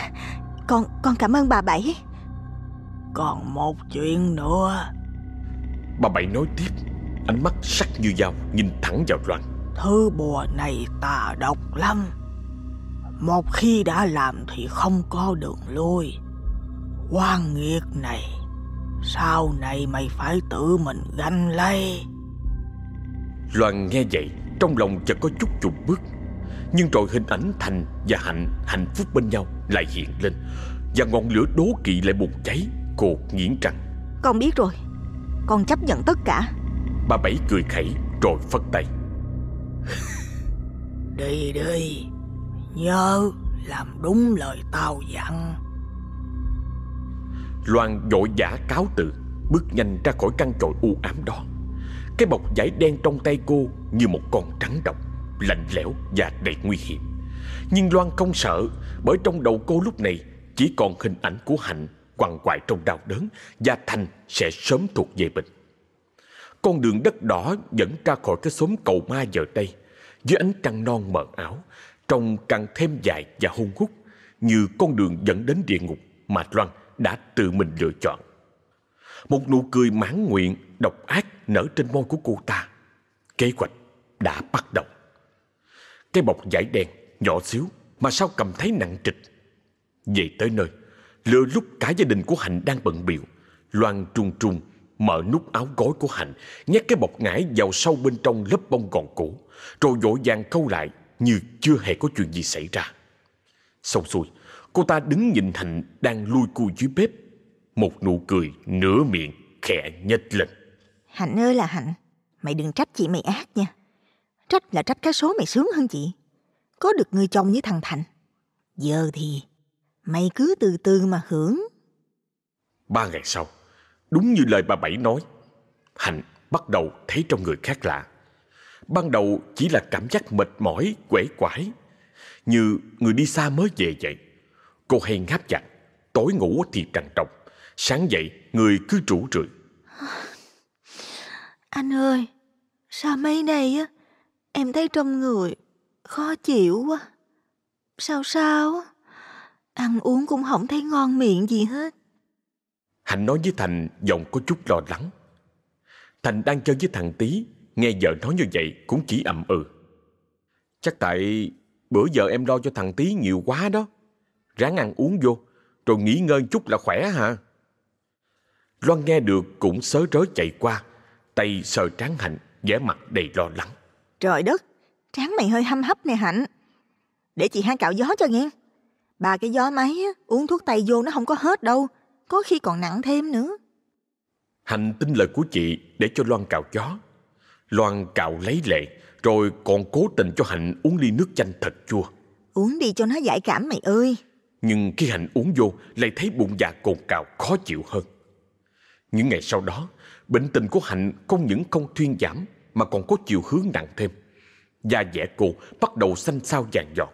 Con con cảm ơn bà Bảy. Còn một chuyện nữa. Bà Bảy nói tiếp Ánh mắt sắc như dao Nhìn thẳng vào Loan. Thứ bùa này tà độc lắm. Một khi đã làm thì không có đường lui. Quan nghiệt này Sau này mày phải tự mình gánh lấy. Loan nghe vậy Trong lòng chợt có chút chục bước Nhưng rồi hình ảnh Thành và Hạnh Hạnh phúc bên nhau lại hiện lên. Và ngọn lửa đố kỵ lại bùng cháy Cô nghiến răng. Con biết rồi Con chấp nhận tất cả. Bà Bảy cười khẩy rồi phất tay. Đi đi Nhớ làm đúng lời tao dặn. Loan vội vã cáo từ Bước nhanh ra khỏi căn tròi u ám đó. Cái bọc vải đen trong tay cô Như một con trắng độc Lạnh lẽo và đầy nguy hiểm Nhưng Loan không sợ Bởi trong đầu cô lúc này Chỉ còn hình ảnh của Hạnh quằn quại trong đau đớn Và Thành sẽ sớm thuộc về mình Con đường đất đỏ dẫn ra khỏi cái xóm cầu ma giờ đây Dưới ánh trăng non mờ ảo Trông càng thêm dài và hung hút Như con đường dẫn đến địa ngục Mà Loan đã tự mình lựa chọn. Một nụ cười mãn nguyện, độc ác nở trên môi của cô ta. Kế hoạch đã bắt đầu. Cái bọc vải đen, nhỏ xíu, mà sao cầm thấy nặng trịch. Về tới nơi, lựa lúc cả gia đình của Hạnh đang bận biểu, Loan trung trung mở nút áo gói của Hạnh, nhét cái bọc ngải vào sâu bên trong lớp bông gòn cũ, rồi vội vàng câu lại như chưa hề có chuyện gì xảy ra. Xong xuôi, Cô ta đứng nhìn Hạnh đang lui cui dưới bếp. Một nụ cười nửa miệng khẽ nhếch lên. Hạnh ơi là Hạnh, mày đừng trách chị mày ác nha. Trách là trách cái số mày sướng hơn chị. Có được người chồng như thằng Thành. Giờ thì mày cứ từ từ mà hưởng. Ba ngày sau, đúng như lời bà Bảy nói, Hạnh bắt đầu thấy trong người khác lạ. Ban đầu chỉ là cảm giác mệt mỏi, quể quải, như người đi xa mới về vậy. Cô hay ngáp chặt, tối ngủ thì trằn trọc, sáng dậy người cứ rủ rượi. Anh ơi, sao mấy này á, em thấy trong người khó chịu quá. Sao sao ăn uống cũng không thấy ngon miệng gì hết. Hạnh nói với Thành giọng có chút lo lắng. Thành đang chơi với thằng Tý, nghe vợ nói như vậy cũng chỉ ậm ừ. Chắc tại bữa giờ em lo cho thằng Tý nhiều quá đó ráng ăn uống vô, rồi nghỉ ngơi chút là khỏe hả? Loan nghe được cũng sớ rớ chạy qua, tay sờ trán Hạnh, vẻ mặt đầy lo lắng. Trời đất, trán mày hơi hăm hấp nè Hạnh. Để chị hai cạo gió cho nghe. Ba cái gió máy á, uống thuốc tây vô nó không có hết đâu, có khi còn nặng thêm nữa. Hạnh tin lời của chị để cho Loan cạo gió. Loan cạo lấy lệ, rồi còn cố tình cho Hạnh uống ly nước chanh thật chua. Uống đi cho nó giải cảm mày ơi. Nhưng khi Hạnh uống vô lại thấy bụng dạ cồn cào khó chịu hơn. Những ngày sau đó, bệnh tình của Hạnh không những không thuyên giảm mà còn có chiều hướng nặng thêm. Da dẻ cô bắt đầu xanh xao vàng giọt.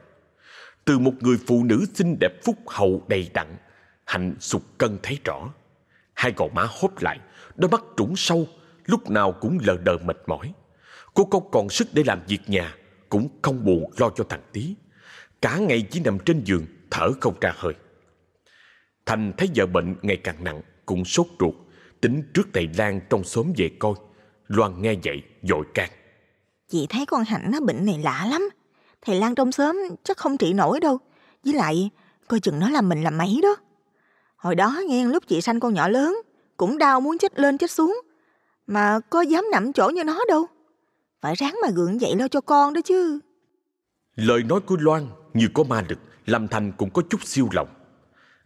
Từ một người phụ nữ xinh đẹp phúc hậu đầy đặn, Hạnh sụt cân thấy rõ. Hai gò má hốt lại, đôi mắt trũng sâu, lúc nào cũng lờ đờ mệt mỏi. Cô không còn sức để làm việc nhà, cũng không buồn lo cho thằng tí. Cả ngày chỉ nằm trên giường, thở không ra hơi. Thành thấy vợ bệnh ngày càng nặng, cũng sốt ruột, tính trước thầy Lan trong xóm về coi. Loan nghe vậy, dội can. Chị thấy con Hạnh nó bệnh này lạ lắm. Thầy Lan trong xóm chắc không trị nổi đâu. Với lại, coi chừng nó làm mình làm mấy đó. Hồi đó nghe lúc chị sanh con nhỏ lớn, cũng đau muốn chết lên chết xuống. Mà có dám nằm chỗ như nó đâu. Phải ráng mà gượng dậy lo cho con đó chứ. Lời nói của Loan như có ma lực, làm Thành cũng có chút siêu lòng.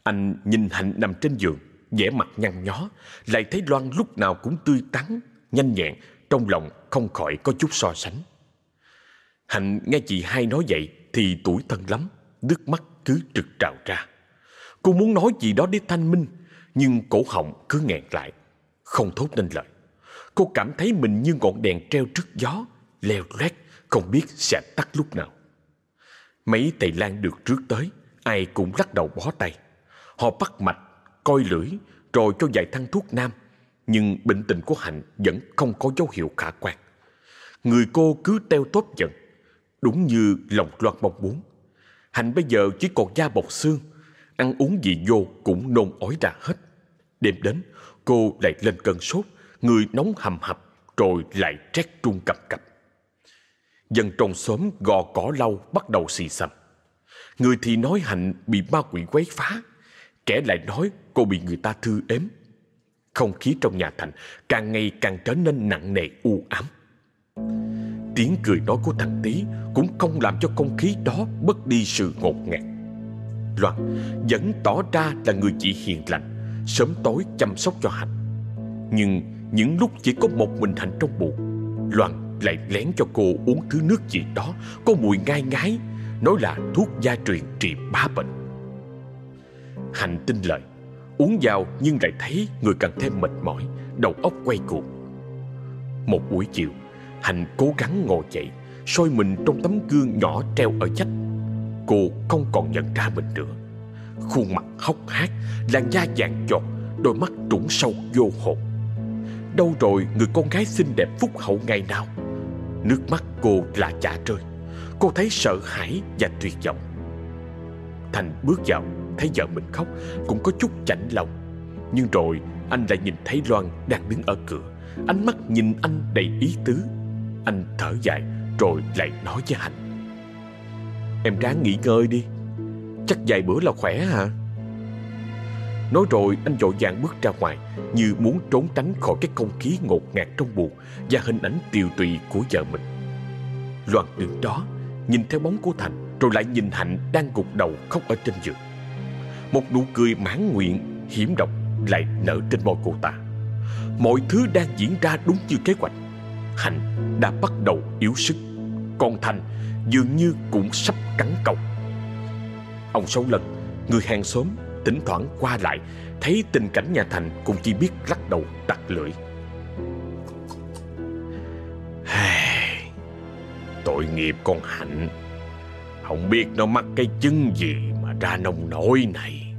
Anh nhìn Hạnh nằm trên giường, vẻ mặt nhăn nhó, lại thấy Loan lúc nào cũng tươi tắn, nhanh nhẹn, trong lòng không khỏi có chút so sánh. Hạnh nghe chị hai nói vậy thì tuổi thân lắm, nước mắt cứ trực trào ra. Cô muốn nói gì đó để thanh minh, nhưng cổ họng cứ nghẹn lại, không thốt nên lời. Cô cảm thấy mình như ngọn đèn treo trước gió, leo loét, không biết sẽ tắt lúc nào. Mấy thầy lan được trước tới, ai cũng lắc đầu bó tay. Họ bắt mạch, coi lưỡi, rồi cho vài thăng thuốc nam. Nhưng bệnh tình của Hạnh vẫn không có dấu hiệu khả quan. Người cô cứ teo tốt dần, đúng như lòng loan mong muốn. Hạnh bây giờ chỉ còn da bọc xương, ăn uống gì vô cũng nôn ói ra hết. Đêm đến, cô lại lên cơn sốt, người nóng hầm hập, rồi lại trét trung cập cập. Dân trong xóm gò cỏ lau bắt đầu xì xầm. Người thì nói Hạnh bị ma quỷ quấy phá, kẻ lại nói cô bị người ta thư ếm. Không khí trong nhà Thành càng ngày càng trở nên nặng nề u ám. Tiếng cười nói của thằng Tý cũng không làm cho không khí đó bớt đi sự ngột ngạt. Loan vẫn tỏ ra là người chị hiền lành, sớm tối chăm sóc cho Hạnh. Nhưng những lúc chỉ có một mình Hạnh trong buồn, Loan lại lén cho cô uống thứ nước gì đó có mùi ngai ngái, nói là thuốc gia truyền trị bá bệnh. Hạnh tin lời, uống vào nhưng lại thấy người càng thêm mệt mỏi, đầu óc quay cuồng. Một buổi chiều, Hạnh cố gắng ngồi dậy, soi mình trong tấm gương nhỏ treo ở vách. Cô không còn nhận ra mình nữa. Khuôn mặt hốc hác, làn da vàng chọt, đôi mắt trũng sâu vô hồn. Đâu rồi người con gái xinh đẹp phúc hậu ngày nào? Nước mắt cô là chả rơi. Cô thấy sợ hãi và tuyệt vọng. Thành bước vào, thấy vợ mình khóc, cũng có chút chạnh lòng. Nhưng rồi anh lại nhìn thấy Loan đang đứng ở cửa. Ánh mắt nhìn anh đầy ý tứ. Anh thở dài rồi lại nói với Hạnh. Em ráng nghỉ ngơi đi. Chắc vài bữa là khỏe hả? Nói rồi anh vội vàng bước ra ngoài Như muốn trốn tránh khỏi cái không khí ngột ngạt trong buồn Và hình ảnh tiều tụy của vợ mình Loan đứng đó Nhìn theo bóng của Thành Rồi lại nhìn Hạnh đang gục đầu khóc ở trên giường một nụ cười mãn nguyện, Hiểm độc lại nở trên môi cô ta. Mọi thứ đang diễn ra đúng như kế hoạch. Hạnh đã bắt đầu yếu sức. Còn Thành dường như cũng sắp cắn câu. Ông Sáu Lần, Người hàng xóm Thỉnh thoảng qua lại, Thấy tình cảnh nhà Thành Cũng chỉ biết lắc đầu, đặt lưỡi Tội nghiệp con Hạnh. Không biết nó mắc cái chân gì ra nông nỗi này.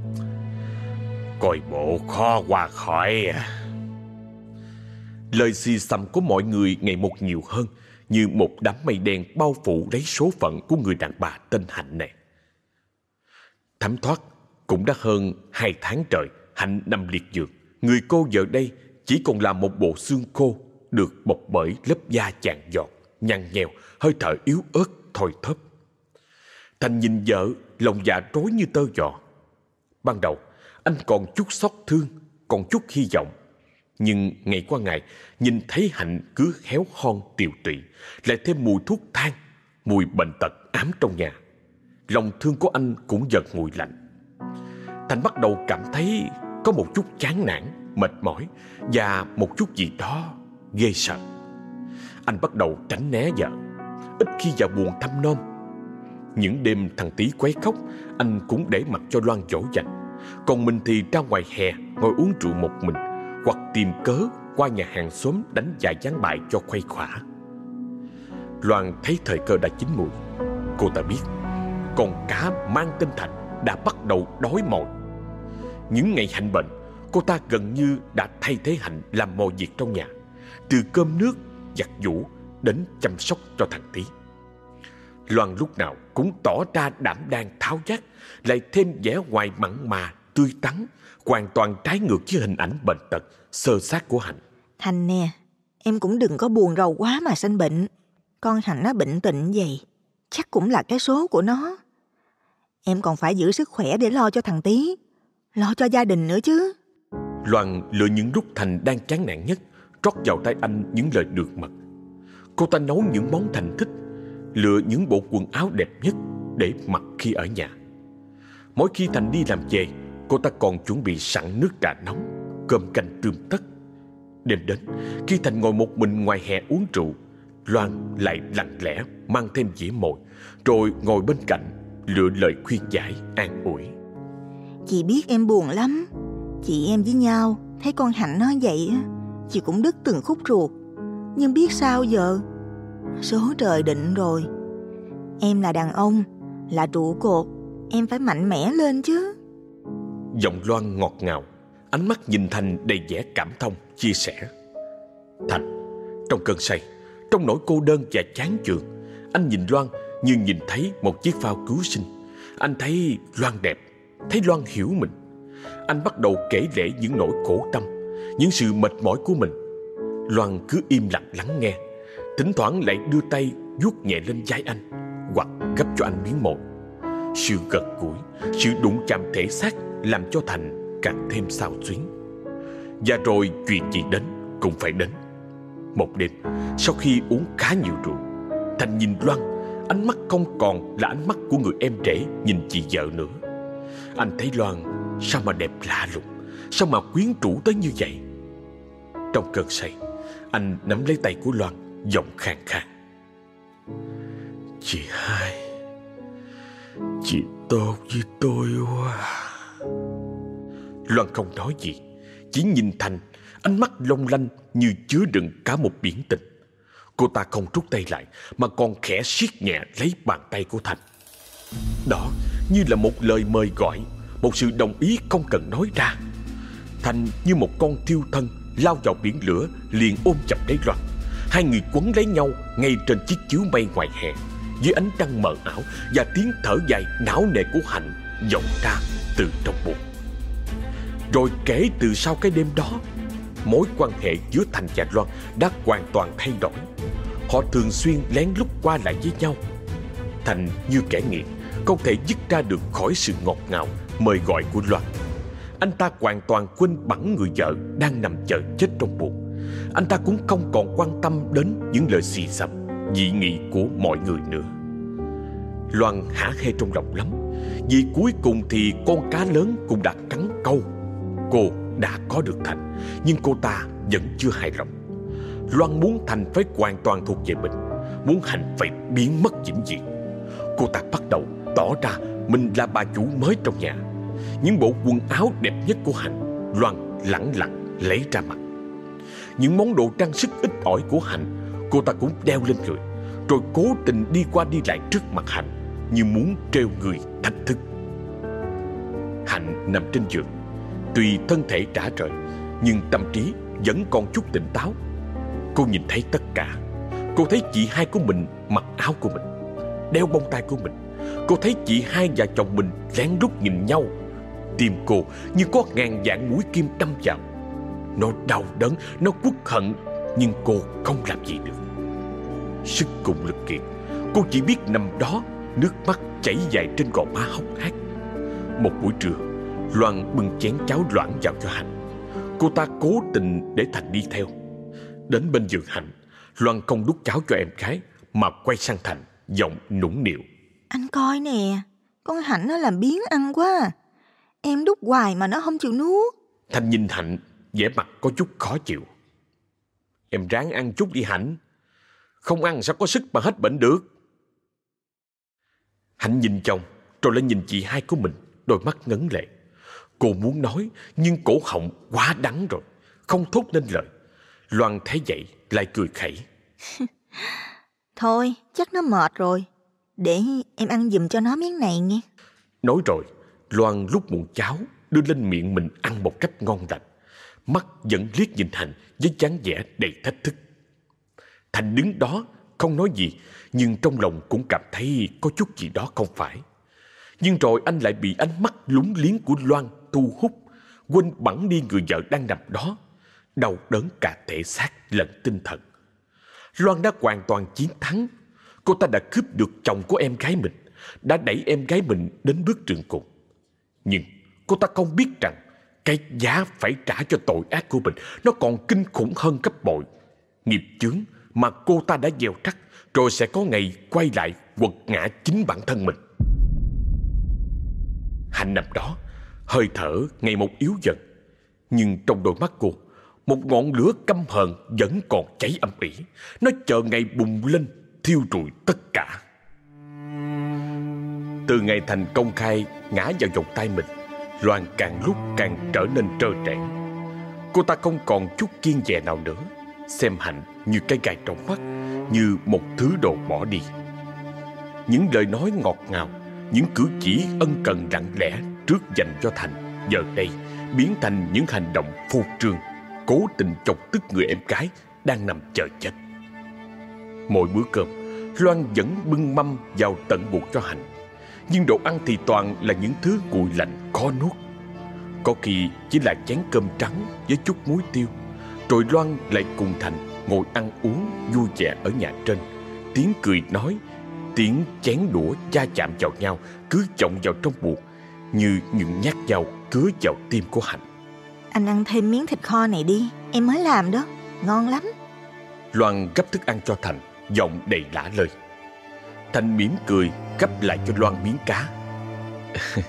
Coi bộ khó qua khỏi Lời xì xầm của mọi người ngày một nhiều hơn Như một đám mây đen bao phủ lấy số phận của người đàn bà tên Hạnh này. Thấm thoát cũng đã hơn hai tháng trời Hạnh nằm liệt giường. Người cô giờ đây chỉ còn là một bộ xương khô Được bọc bởi lớp da chàng giọt Nhăn nhèo, hơi thở yếu ớt, thoi thóp. Thành nhìn vợ, lòng dạ rối như tơ giò Ban đầu, anh còn chút xót thương, còn chút hy vọng Nhưng ngày qua ngày, nhìn thấy Hạnh cứ héo hon tiều tụy Lại thêm mùi thuốc thang, mùi bệnh tật ám trong nhà Lòng thương của anh cũng dần nguội lạnh Thành bắt đầu cảm thấy có một chút chán nản, mệt mỏi và một chút gì đó ghê sợ. Anh bắt đầu tránh né vợ, ít khi vào buồn thăm nom. Những đêm thằng tí quấy khóc, anh cũng để mặc cho Loan dỗ dành. Còn mình thì ra ngoài hè ngồi uống rượu một mình hoặc tìm cớ qua nhà hàng xóm đánh vài gián bài cho khuây khỏa. Loan thấy thời cơ đã chín mùi. Cô ta biết con cá mang tên Thành đã bắt đầu đói mòn. Những ngày Hạnh bệnh Cô ta gần như đã thay thế Hạnh làm mọi việc trong nhà Từ cơm nước, giặt giũ Đến chăm sóc cho thằng Tí Loan lúc nào cũng tỏ ra đảm đang tháo giác Lại thêm vẻ ngoài mặn mà, tươi tắn Hoàn toàn trái ngược với hình ảnh bệnh tật, sơ sát của Hạnh. Thành nè, em cũng đừng có buồn rầu quá mà sinh bệnh. Con Hạnh nó bệnh tịnh vậy Chắc cũng là cái số của nó. Em còn phải giữ sức khỏe để lo cho thằng Tí Lo cho gia đình nữa chứ. Loan lựa những lúc Thành đang chán nản nhất Trót vào tay anh những lời được mật. Cô ta nấu những món Thành thích Lựa những bộ quần áo đẹp nhất Để mặc khi ở nhà. Mỗi khi Thành đi làm về, Cô ta còn chuẩn bị sẵn nước trà nóng, Cơm canh tươm tất. Đêm đến, Khi Thành ngồi một mình ngoài hè uống rượu, Loan lại lặng lẽ Mang thêm dĩa mồi, Rồi ngồi bên cạnh, Lựa lời khuyên giải an ủi. Chị biết em buồn lắm. Chị em với nhau, Thấy con Hạnh nói vậy Chị cũng đứt từng khúc ruột. Nhưng biết sao giờ? Số trời định rồi. Em là đàn ông, Là trụ cột, Em phải mạnh mẽ lên chứ. Giọng Loan ngọt ngào, Ánh mắt nhìn Thành đầy vẻ cảm thông, Chia sẻ. Thành, Trong cơn say, Trong nỗi cô đơn và chán chường, Anh nhìn Loan như nhìn thấy một chiếc phao cứu sinh. Anh thấy Loan đẹp, Thấy Loan hiểu mình. Anh bắt đầu kể lể những nỗi khổ tâm, Những sự mệt mỏi của mình. Loan cứ im lặng lắng nghe. Thỉnh thoảng lại đưa tay vuốt nhẹ lên vai anh, Hoặc gấp cho anh miếng mồi. Sự gật gũi, Sự đụng chạm thể xác Làm cho Thành càng thêm sao xuyến. Và rồi chuyện gì đến Cũng phải đến. Một đêm, Sau khi uống khá nhiều rượu, Thành nhìn Loan, Ánh mắt không còn là ánh mắt của người em rể Nhìn chị vợ nữa. Anh thấy Loan Sao mà đẹp lạ lùng, Sao mà quyến rũ tới như vậy? Trong cơn say, Anh nắm lấy tay của Loan Giọng khàn khàn. Chị hai, Chị tốt với tôi quá. Loan không nói gì, Chỉ nhìn Thành, Ánh mắt long lanh như chứa đựng cả một biển tình. Cô ta không rút tay lại, Mà còn khẽ siết nhẹ lấy bàn tay của Thành. Đó như là một lời mời gọi, Một sự đồng ý không cần nói ra. Thành như một con thiêu thân Lao vào biển lửa, liền ôm chặt lấy Loan. Hai người quấn lấy nhau ngay trên chiếc chiếu mây ngoài hè. Dưới ánh trăng mờ ảo Và tiếng thở dài não nề của Hạnh vọng ra từ trong bụng Rồi kể từ sau cái đêm đó, Mối quan hệ giữa Thành và Loan đã hoàn toàn thay đổi. Họ thường xuyên lén lút qua lại với nhau. Thành như kẻ nghiện, Không thể dứt ra được khỏi sự ngọt ngào, Mời gọi của Loan. Anh ta hoàn toàn quên bẵng người vợ Đang nằm chờ chết trong bụng anh ta cũng không còn quan tâm đến những lời xì xầm, dị nghị của mọi người nữa. Loan hả hê trong lòng lắm, vì cuối cùng thì con cá lớn cũng đã cắn câu. Cô đã có được Thành, nhưng cô ta vẫn chưa hài lòng. Loan muốn Thành phải hoàn toàn thuộc về mình, muốn Hành phải biến mất vĩnh viễn. Cô ta bắt đầu tỏ ra mình là bà chủ mới trong nhà. Những bộ quần áo đẹp nhất của Hành, Loan lẳng lặng lấy ra mặt. Những món đồ trang sức ít ỏi của Hạnh Cô ta cũng đeo lên người Rồi cố tình đi qua đi lại trước mặt Hạnh Như muốn treo người thách thức. Hạnh nằm trên giường Tuy thân thể trả rời, Nhưng tâm trí vẫn còn chút tỉnh táo. Cô nhìn thấy tất cả. Cô thấy chị hai của mình mặc áo của mình Đeo bông tai của mình. Cô thấy chị hai và chồng mình lén rút nhìn nhau Tim cô như có ngàn dạng mũi kim đâm vào nó đau đớn, nó quất hận Nhưng cô không làm gì được. Sức cùng lực kiệt Cô chỉ biết nằm đó Nước mắt chảy dài trên gò má hốc hác. Một buổi trưa Loan bưng chén cháo loãng vào cho Hạnh. Cô ta cố tình để Thành đi theo. Đến bên giường Hạnh Loan không đút cháo cho em gái Mà quay sang Thành Giọng nũng nịu. Anh coi nè Con Hạnh nó làm biến ăn quá Em đút hoài mà nó không chịu nuốt. Thành nhìn Hạnh vẻ mặt có chút khó chịu. Em ráng ăn chút đi Hạnh. Không ăn sao có sức mà hết bệnh được. Hạnh nhìn chồng, rồi lại nhìn chị hai của mình, đôi mắt ngấn lệ. Cô muốn nói, nhưng cổ họng quá đắng rồi, không thốt nên lời. Loan thấy vậy, lại cười khẩy. Thôi, chắc nó mệt rồi. Để em ăn giùm cho nó miếng này nghe. Nói rồi, Loan lúc muỗng cháo, đưa lên miệng mình ăn một cách ngon lành. Mắt vẫn liếc nhìn Thành với dáng vẻ đầy thách thức. Thành đứng đó không nói gì nhưng trong lòng cũng cảm thấy có chút gì đó không phải. Nhưng rồi anh lại bị ánh mắt lúng liếng của Loan thu hút, quên bẵng đi người vợ đang nằm đó, đau đớn cả thể xác lẫn tinh thần. Loan đã hoàn toàn chiến thắng. Cô ta đã cướp được chồng của em gái mình, đã đẩy em gái mình đến bước trường cùng. Nhưng cô ta không biết rằng cái giá phải trả cho tội ác của mình nó còn kinh khủng hơn gấp bội. Nghiệp chướng mà cô ta đã gieo trắc rồi sẽ có ngày quay lại quật ngã chính bản thân mình. Hạnh nằm đó, hơi thở ngày một yếu dần. Nhưng trong đôi mắt cô, một ngọn lửa căm hờn vẫn còn cháy âm ỉ. Nó chờ ngày bùng lên, thiêu rụi tất cả. Từ ngày Thành công khai ngã vào vòng tay mình, Loan càng lúc càng trở nên trơ trẽn. Cô ta không còn chút kiên dè nào nữa, xem Hạnh như cái gai trong mắt, như một thứ đồ bỏ đi. Những lời nói ngọt ngào, những cử chỉ ân cần lặng lẽ trước dành cho Thành giờ đây biến thành những hành động phô trương, cố tình chọc tức người em gái đang nằm chờ chết. Mỗi bữa cơm, Loan vẫn bưng mâm vào tận bụng cho Hạnh. Nhưng đồ ăn thì toàn là những thứ nguội lạnh khó nuốt. Có khi chỉ là chén cơm trắng với chút muối tiêu. Rồi Loan lại cùng Thành ngồi ăn uống vui vẻ ở nhà trên. Tiếng cười nói, tiếng chén đũa cha chạm vào nhau cứ chọng vào trong bụng như những nhát dao cứa vào tim của Hạnh. Anh ăn thêm miếng thịt kho này đi, em mới làm đó, ngon lắm. Loan gấp thức ăn cho Thành, giọng đầy lả lời. Thành mỉm cười gấp lại cho Loan miếng cá.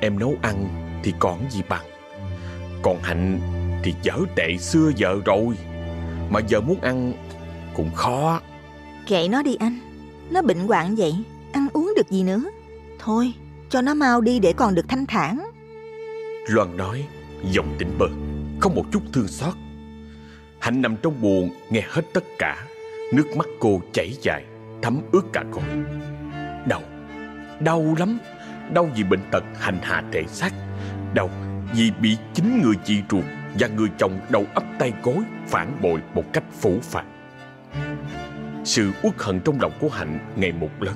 em nấu ăn thì còn gì bằng. Còn Hạnh thì dở tệ xưa vợ rồi. Mà giờ muốn ăn cũng khó. Kệ nó đi anh, nó bệnh hoạn vậy, ăn uống được gì nữa. Thôi, cho nó mau đi để còn được thanh thản. Loan nói, giọng tỉnh bơ, không một chút thương xót. Hạnh nằm trong buồn nghe hết tất cả, nước mắt cô chảy dài, thấm ướt cả gối. Đau, đau lắm, đau vì bệnh tật hành hạ thể xác, đau vì bị chính người chị ruột và người chồng đầu ấp tay gối phản bội một cách phủ phạt. Sự uất hận trong lòng của Hạnh ngày một lớn.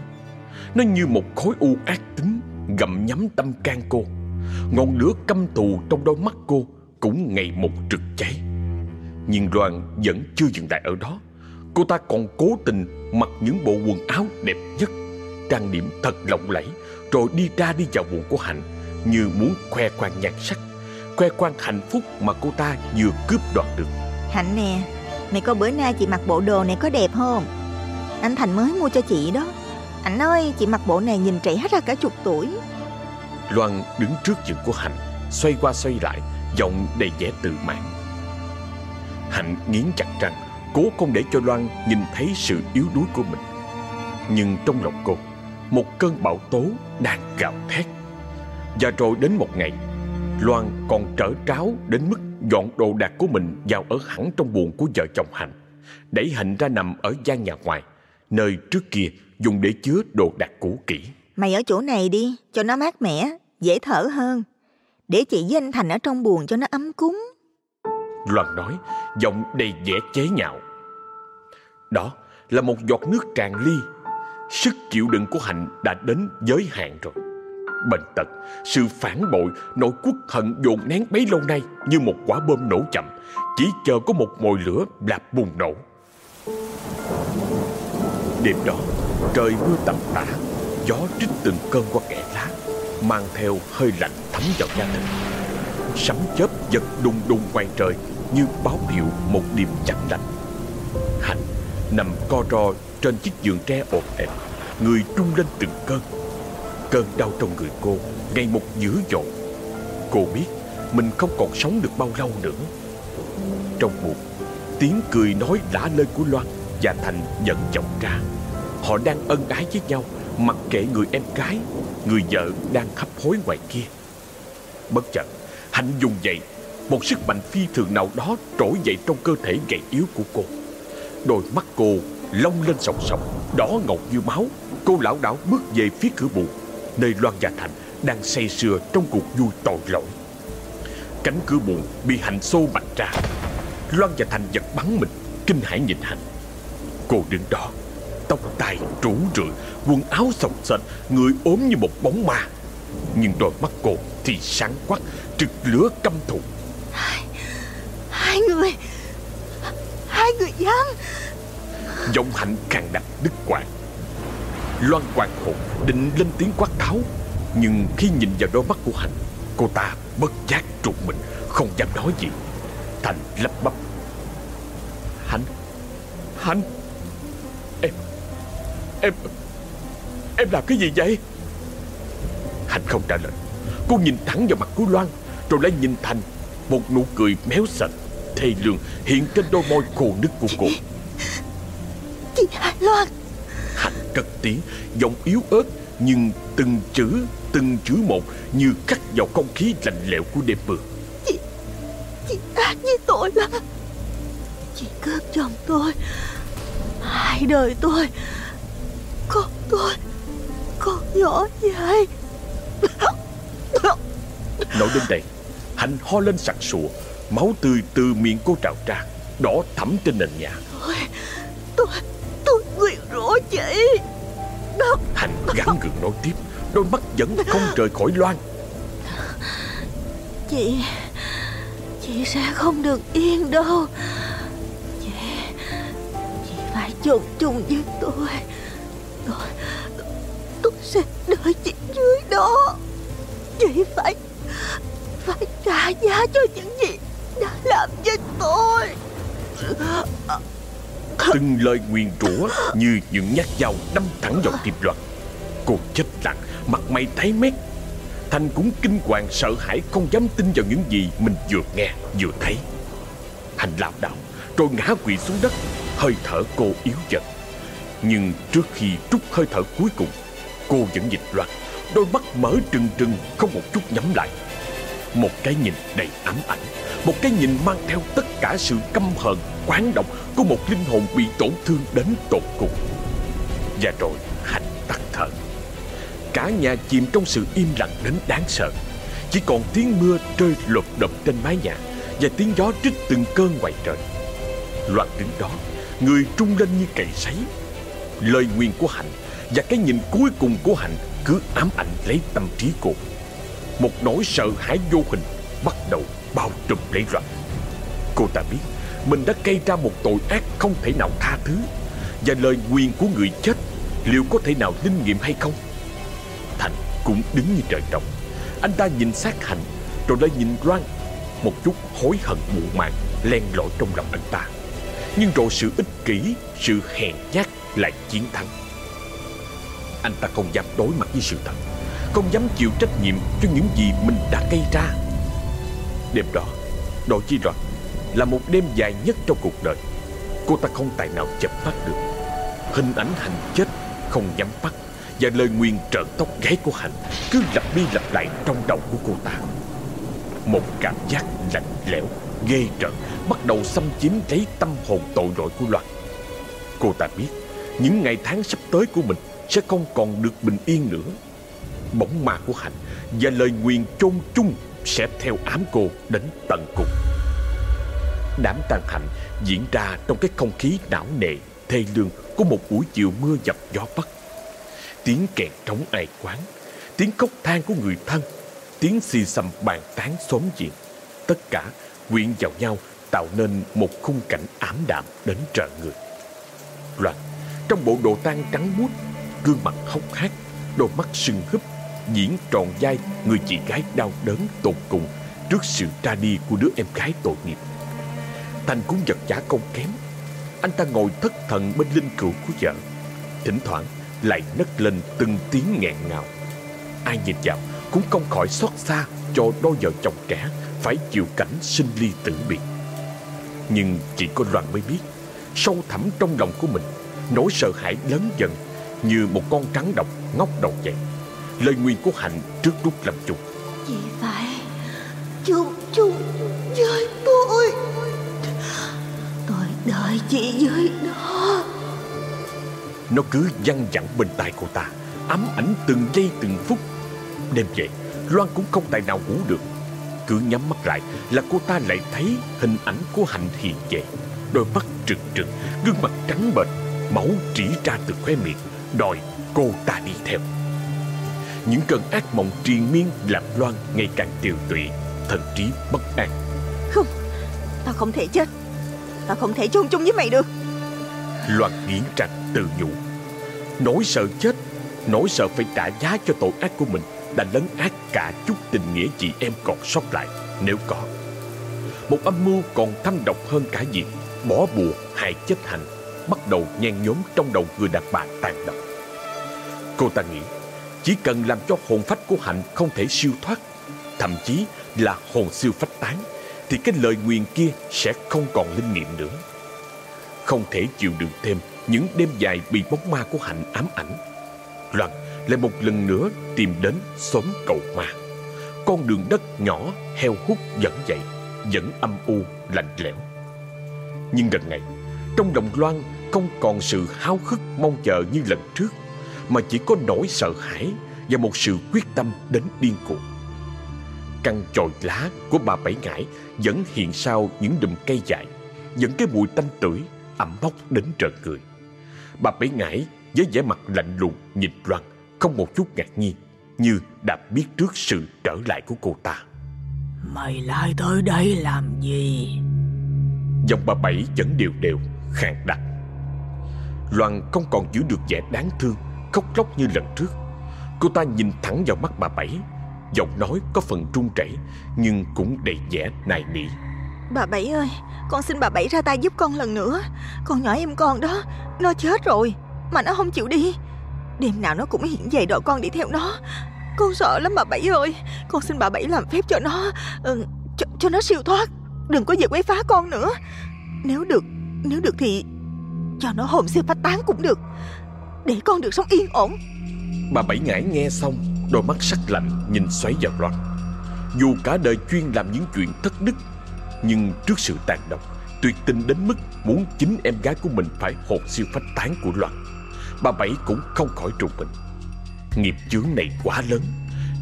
Nó như một khối u ác tính gặm nhắm tâm can cô. Ngọn lửa căm thù trong đôi mắt cô cũng ngày một trực cháy. Nhưng Loan vẫn chưa dừng lại ở đó. Cô ta còn cố tình mặc những bộ quần áo đẹp nhất, trang điểm thật lộng lẫy, rồi đi ra đi vào buồn của Hạnh như muốn khoe khoang nhan sắc, khoe khoang hạnh phúc mà cô ta vừa cướp đoạt được. Hạnh nè, mày coi bữa nay chị mặc bộ đồ này có đẹp không? Anh Thành mới mua cho chị đó. Anh ơi, chị mặc bộ này nhìn trẻ ra cả chục tuổi. Loan đứng trước giường của Hạnh, xoay qua xoay lại, giọng đầy vẻ tự mãn. Hạnh nghiến chặt răng, cố không để cho Loan nhìn thấy sự yếu đuối của mình. Nhưng trong lòng cô, một cơn bão tố đang gào thét. Và rồi đến một ngày, Loan còn trở tráo đến mức dọn đồ đạc của mình vào ở hẳn trong buồng của vợ chồng Hạnh, đẩy Hạnh ra nằm ở gian nhà ngoài, nơi trước kia dùng để chứa đồ đạc cũ kỹ. Mày ở chỗ này đi, cho nó mát mẻ, dễ thở hơn. Để chị với anh Thành ở trong buồng cho nó ấm cúng. Loan nói, giọng đầy vẻ chế nhạo. Đó là một giọt nước tràn ly. Sức chịu đựng của Hạnh đã đến giới hạn rồi. Bệnh tật, sự phản bội, nỗi quốc hận dồn nén bấy lâu nay như một quả bom nổ chậm, chỉ chờ có một mồi lửa lạp bùng nổ. Đêm đó, trời mưa tầm tã, gió trích từng cơn qua kẽ lá, mang theo hơi lạnh thấm vào da thịt. Sấm chớp giật đùng đùng ngoài trời như báo hiệu một đêm chẳng lành. Hạnh nằm co ro trên chiếc giường tre ột ẹp, người trung lên từng cơn. Cơn đau trong người cô ngày một dữ dội. Cô biết mình không còn sống được bao lâu nữa. Trong bụng, tiếng cười nói lả lơi của Loan và Thành dẫn vọng ra. Họ đang ân ái với nhau, mặc kệ người em gái, người vợ đang hấp hối ngoài kia. Bất chợt, Hạnh dùng dậy, một sức mạnh phi thường nào đó trỗi dậy trong cơ thể gầy yếu của cô. Đôi mắt cô long lên sòng sòng, đỏ ngọc như máu. Cô lão đảo bước về phía cửa buồng, nơi Loan và Thành đang say sưa trong cuộc vui tội lỗi. Cánh cửa buồn bị Hạnh xô mạnh ra Loan và Thành giật bắn mình Kinh hãi nhìn Hạnh Cô đứng đó Tóc tai rủ rượi Quần áo sọc sệt Người ốm như một bóng ma Nhưng đôi mắt cô thì sáng quắc Trực lửa căm thù Hai, hai người Hai người dám Giọng Hạnh càng đặt đứt quãng. Loan quàng hồn định lên tiếng quát tháo, Nhưng khi nhìn vào đôi mắt của Hạnh, Cô ta bất giác trụt mình, Không dám nói gì, Thành lắp bắp. Hạnh Hạnh, Em Em Em làm cái gì vậy? Hạnh không trả lời. Cô nhìn thẳng vào mặt của Loan, Rồi lại nhìn Thành Một nụ cười méo sạch, Thê lương hiện trên đôi môi khô nứt của cô. Loan. Hạnh cất tiếng Giọng yếu ớt Nhưng từng chữ Từng chữ một Như cắt vào không khí lạnh lẽo của đêm mưa Chị Chị ác với tôi lắm. Chị cướp chồng tôi Hai đời tôi Con tôi Con nhỏ vậy Nói đến đây Hạnh ho lên sặc sụa Máu tươi từ miệng cô trào ra Đỏ thẫm trên nền nhà. Tôi Tôi Tôi nguyện rủa chị. Đó. Hạnh gắn gượng nói tiếp Đôi mắt vẫn không rời khỏi Loan. Chị Chị sẽ không được yên đâu. Chị Chị phải chung chung với tôi. Tôi Tôi sẽ đợi chị dưới đó. Chị phải Phải trả giá cho những gì Đã làm với tôi Từng lời nguyền rủa Như những nhát dao đâm thẳng vào tim Loan Cô chết lặng Mặt mày tái mét. Thanh cũng kinh hoàng sợ hãi Không dám tin vào những gì mình vừa nghe vừa thấy. Hành lảo đảo Rồi ngã quỵ xuống đất Hơi thở cô yếu dần. Nhưng trước khi trút hơi thở cuối cùng Cô vẫn dịch loạn, Đôi mắt mở trừng trừng Không một chút nhắm lại. Một cái nhìn đầy ám ảnh Một cái nhìn mang theo tất cả sự căm hờn Quán độc của một linh hồn bị tổn thương đến tột cùng. Và rồi Hạnh tắt thở. Cả nhà chìm trong sự im lặng đến đáng sợ. Chỉ còn tiếng mưa rơi lột đập trên mái nhà Và tiếng gió trích từng cơn ngoài trời. Loạt đứng đó, Người trung lên như cầy sấy. Lời nguyện của Hạnh Và cái nhìn cuối cùng của Hạnh Cứ ám ảnh lấy tâm trí cô. Một nỗi sợ hãi vô hình Bắt đầu bao trùm lấy Loan Cô ta biết mình đã gây ra một tội ác không thể nào tha thứ. Và lời nguyền của người chết, Liệu có thể nào linh nghiệm hay không? Thành cũng đứng như trời trồng. Anh ta nhìn sát Hành, Rồi lại nhìn Loan Một chút hối hận muộn màng, Len lỏi trong lòng anh ta. Nhưng rồi sự ích kỷ, Sự hèn nhát lại chiến thắng. Anh ta không dám đối mặt với sự thật, Không dám chịu trách nhiệm Cho những gì mình đã gây ra. Đêm đó, Đội chi Loan là một đêm dài nhất trong cuộc đời. Cô ta không tài nào chập mắt được. Hình ảnh Hành chết không nhắm mắt, và lời nguyền trợn tóc gáy của Hạnh Cứ lặp đi lặp lại trong đầu của cô ta. Một cảm giác lạnh lẽo, Ghê rợn Bắt đầu xâm chiếm lấy tâm hồn tội lỗi của Loan. Cô ta biết Những ngày tháng sắp tới của mình Sẽ không còn được bình yên nữa. Bóng ma của Hạnh Và lời nguyền chôn chung Sẽ theo ám cô đến tận cùng. Đám tàn hạnh diễn ra trong cái không khí não nề, thê lương của một buổi chiều mưa dập gió bắc tiếng kèn trống ai quán, tiếng khóc than của người thân, tiếng xì xầm bàn tán xóm diện. Tất cả quyện vào nhau tạo nên một khung cảnh ảm đạm đến trợ người. Loạt trong bộ đồ tang trắng muốt, gương mặt hốc hác, đôi mắt sưng húp, diễn tròn vai người chị gái đau đớn tột cùng trước sự ra đi của đứa em gái tội nghiệp. Thành cũng giật giả công kém. Anh ta ngồi thất thần bên linh cữu của vợ. Thỉnh thoảng lại nấc lên từng tiếng nghẹn ngào. Ai nhìn vào cũng không khỏi xót xa cho đôi vợ chồng trẻ phải chịu cảnh sinh ly tử biệt. Nhưng chỉ có Loan mới biết, sâu thẳm trong lòng của mình, nỗi sợ hãi lớn dần như một con trắng độc ngóc đầu dậy. Lời nguyền của Hạnh trước lúc làm chung. Chị phải chung chung với Tôi đợi chị dưới đó. Nó cứ văng vẳng bên tai cô ta Ám ảnh từng giây từng phút. Đêm về Loan cũng không tài nào ngủ được. Cứ nhắm mắt lại là cô ta lại thấy hình ảnh của Hạnh hiện về. Đôi mắt trừng trừng, gương mặt trắng bệch Máu trĩ ra từ khóe miệng Đòi cô ta đi theo. Những cơn ác mộng triền miên làm Loan ngày càng tiều tụy Thần trí bất an. Không, tao không thể chết Tao không thể chung chung với mày được. Loan nghiến trạch tự nhủ. Nỗi sợ chết, Nỗi sợ phải trả giá cho tội ác của mình, Đã lấn át cả chút tình nghĩa chị em còn sót lại, Nếu có. Một âm mưu còn thâm độc hơn cả việc Bỏ bùa hại chết hạnh Bắt đầu nhen nhóm trong đầu người đàn bà tàn độc. Cô ta nghĩ, Chỉ cần làm cho hồn phách của hạnh không thể siêu thoát, Thậm chí là hồn siêu phách tán thì cái lời nguyền kia sẽ không còn linh nghiệm nữa Không thể chịu đựng thêm những đêm dài bị bóng ma của Hạnh ám ảnh. Loan lại một lần nữa tìm đến xóm cầu ma. Con đường đất nhỏ heo hút dẫn dậy, vẫn âm u, lạnh lẽo. Nhưng lần này, trong lòng Loan không còn sự háo hức mong chờ như lần trước, mà chỉ có nỗi sợ hãi và một sự quyết tâm đến điên cuồng. Căn chồi lá của bà Bảy Ngải vẫn hiện sau những đùm cây dài, vẫn cái mùi tanh tưởi ẩm mốc đến trợn người. Bà Bảy Ngải với vẻ mặt lạnh lùng nhìn Loan Không một chút ngạc nhiên Như đã biết trước sự trở lại của cô ta. Mày lại tới đây làm gì? Giọng bà Bảy vẫn đều đều khàn đặc. Loan không còn giữ được vẻ đáng thương Khóc lóc như lần trước. Cô ta nhìn thẳng vào mắt bà Bảy Giọng nói có phần run rẩy Nhưng cũng đầy vẻ nài nỉ. Bà Bảy ơi Con xin bà Bảy ra tay giúp con lần nữa. Con nhỏ em con đó Nó chết rồi Mà nó không chịu đi. Đêm nào nó cũng hiện về đợi con đi theo nó. Con sợ lắm bà Bảy ơi Con xin bà Bảy làm phép cho nó. Ừ, cho, cho nó siêu thoát Đừng có về quấy phá con nữa. Nếu được Nếu được thì Cho nó hồn siêu phát tán cũng được. Để con được sống yên ổn. Bà Bảy ngải nghe xong Đôi mắt sắc lạnh nhìn xoáy vào Loan. Dù cả đời chuyên làm những chuyện thất đức, Nhưng trước sự tàn độc, Tuyệt tình đến mức muốn chính em gái của mình phải hồn siêu phách tán của Loan. Bà Bảy cũng không khỏi trùng mình. Nghiệp chướng này quá lớn,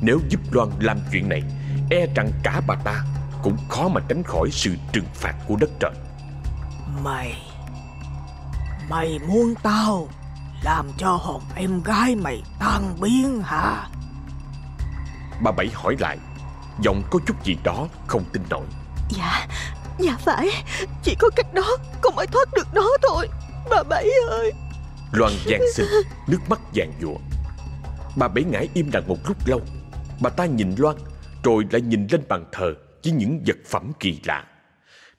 Nếu giúp Loan làm chuyện này E rằng cả bà ta Cũng khó mà tránh khỏi sự trừng phạt của đất trời. Mày Mày muốn tao Làm cho hồn em gái mày tan biến hả? Bà Bảy hỏi lại Giọng có chút gì đó không tin nổi. Dạ Dạ phải Chỉ có cách đó Con mới thoát được nó thôi. Bà Bảy ơi. Loan giang xin Nước mắt vàng dụa Bà Bảy ngải im lặng một lúc lâu. Bà ta nhìn Loan Rồi lại nhìn lên bàn thờ Với những vật phẩm kỳ lạ.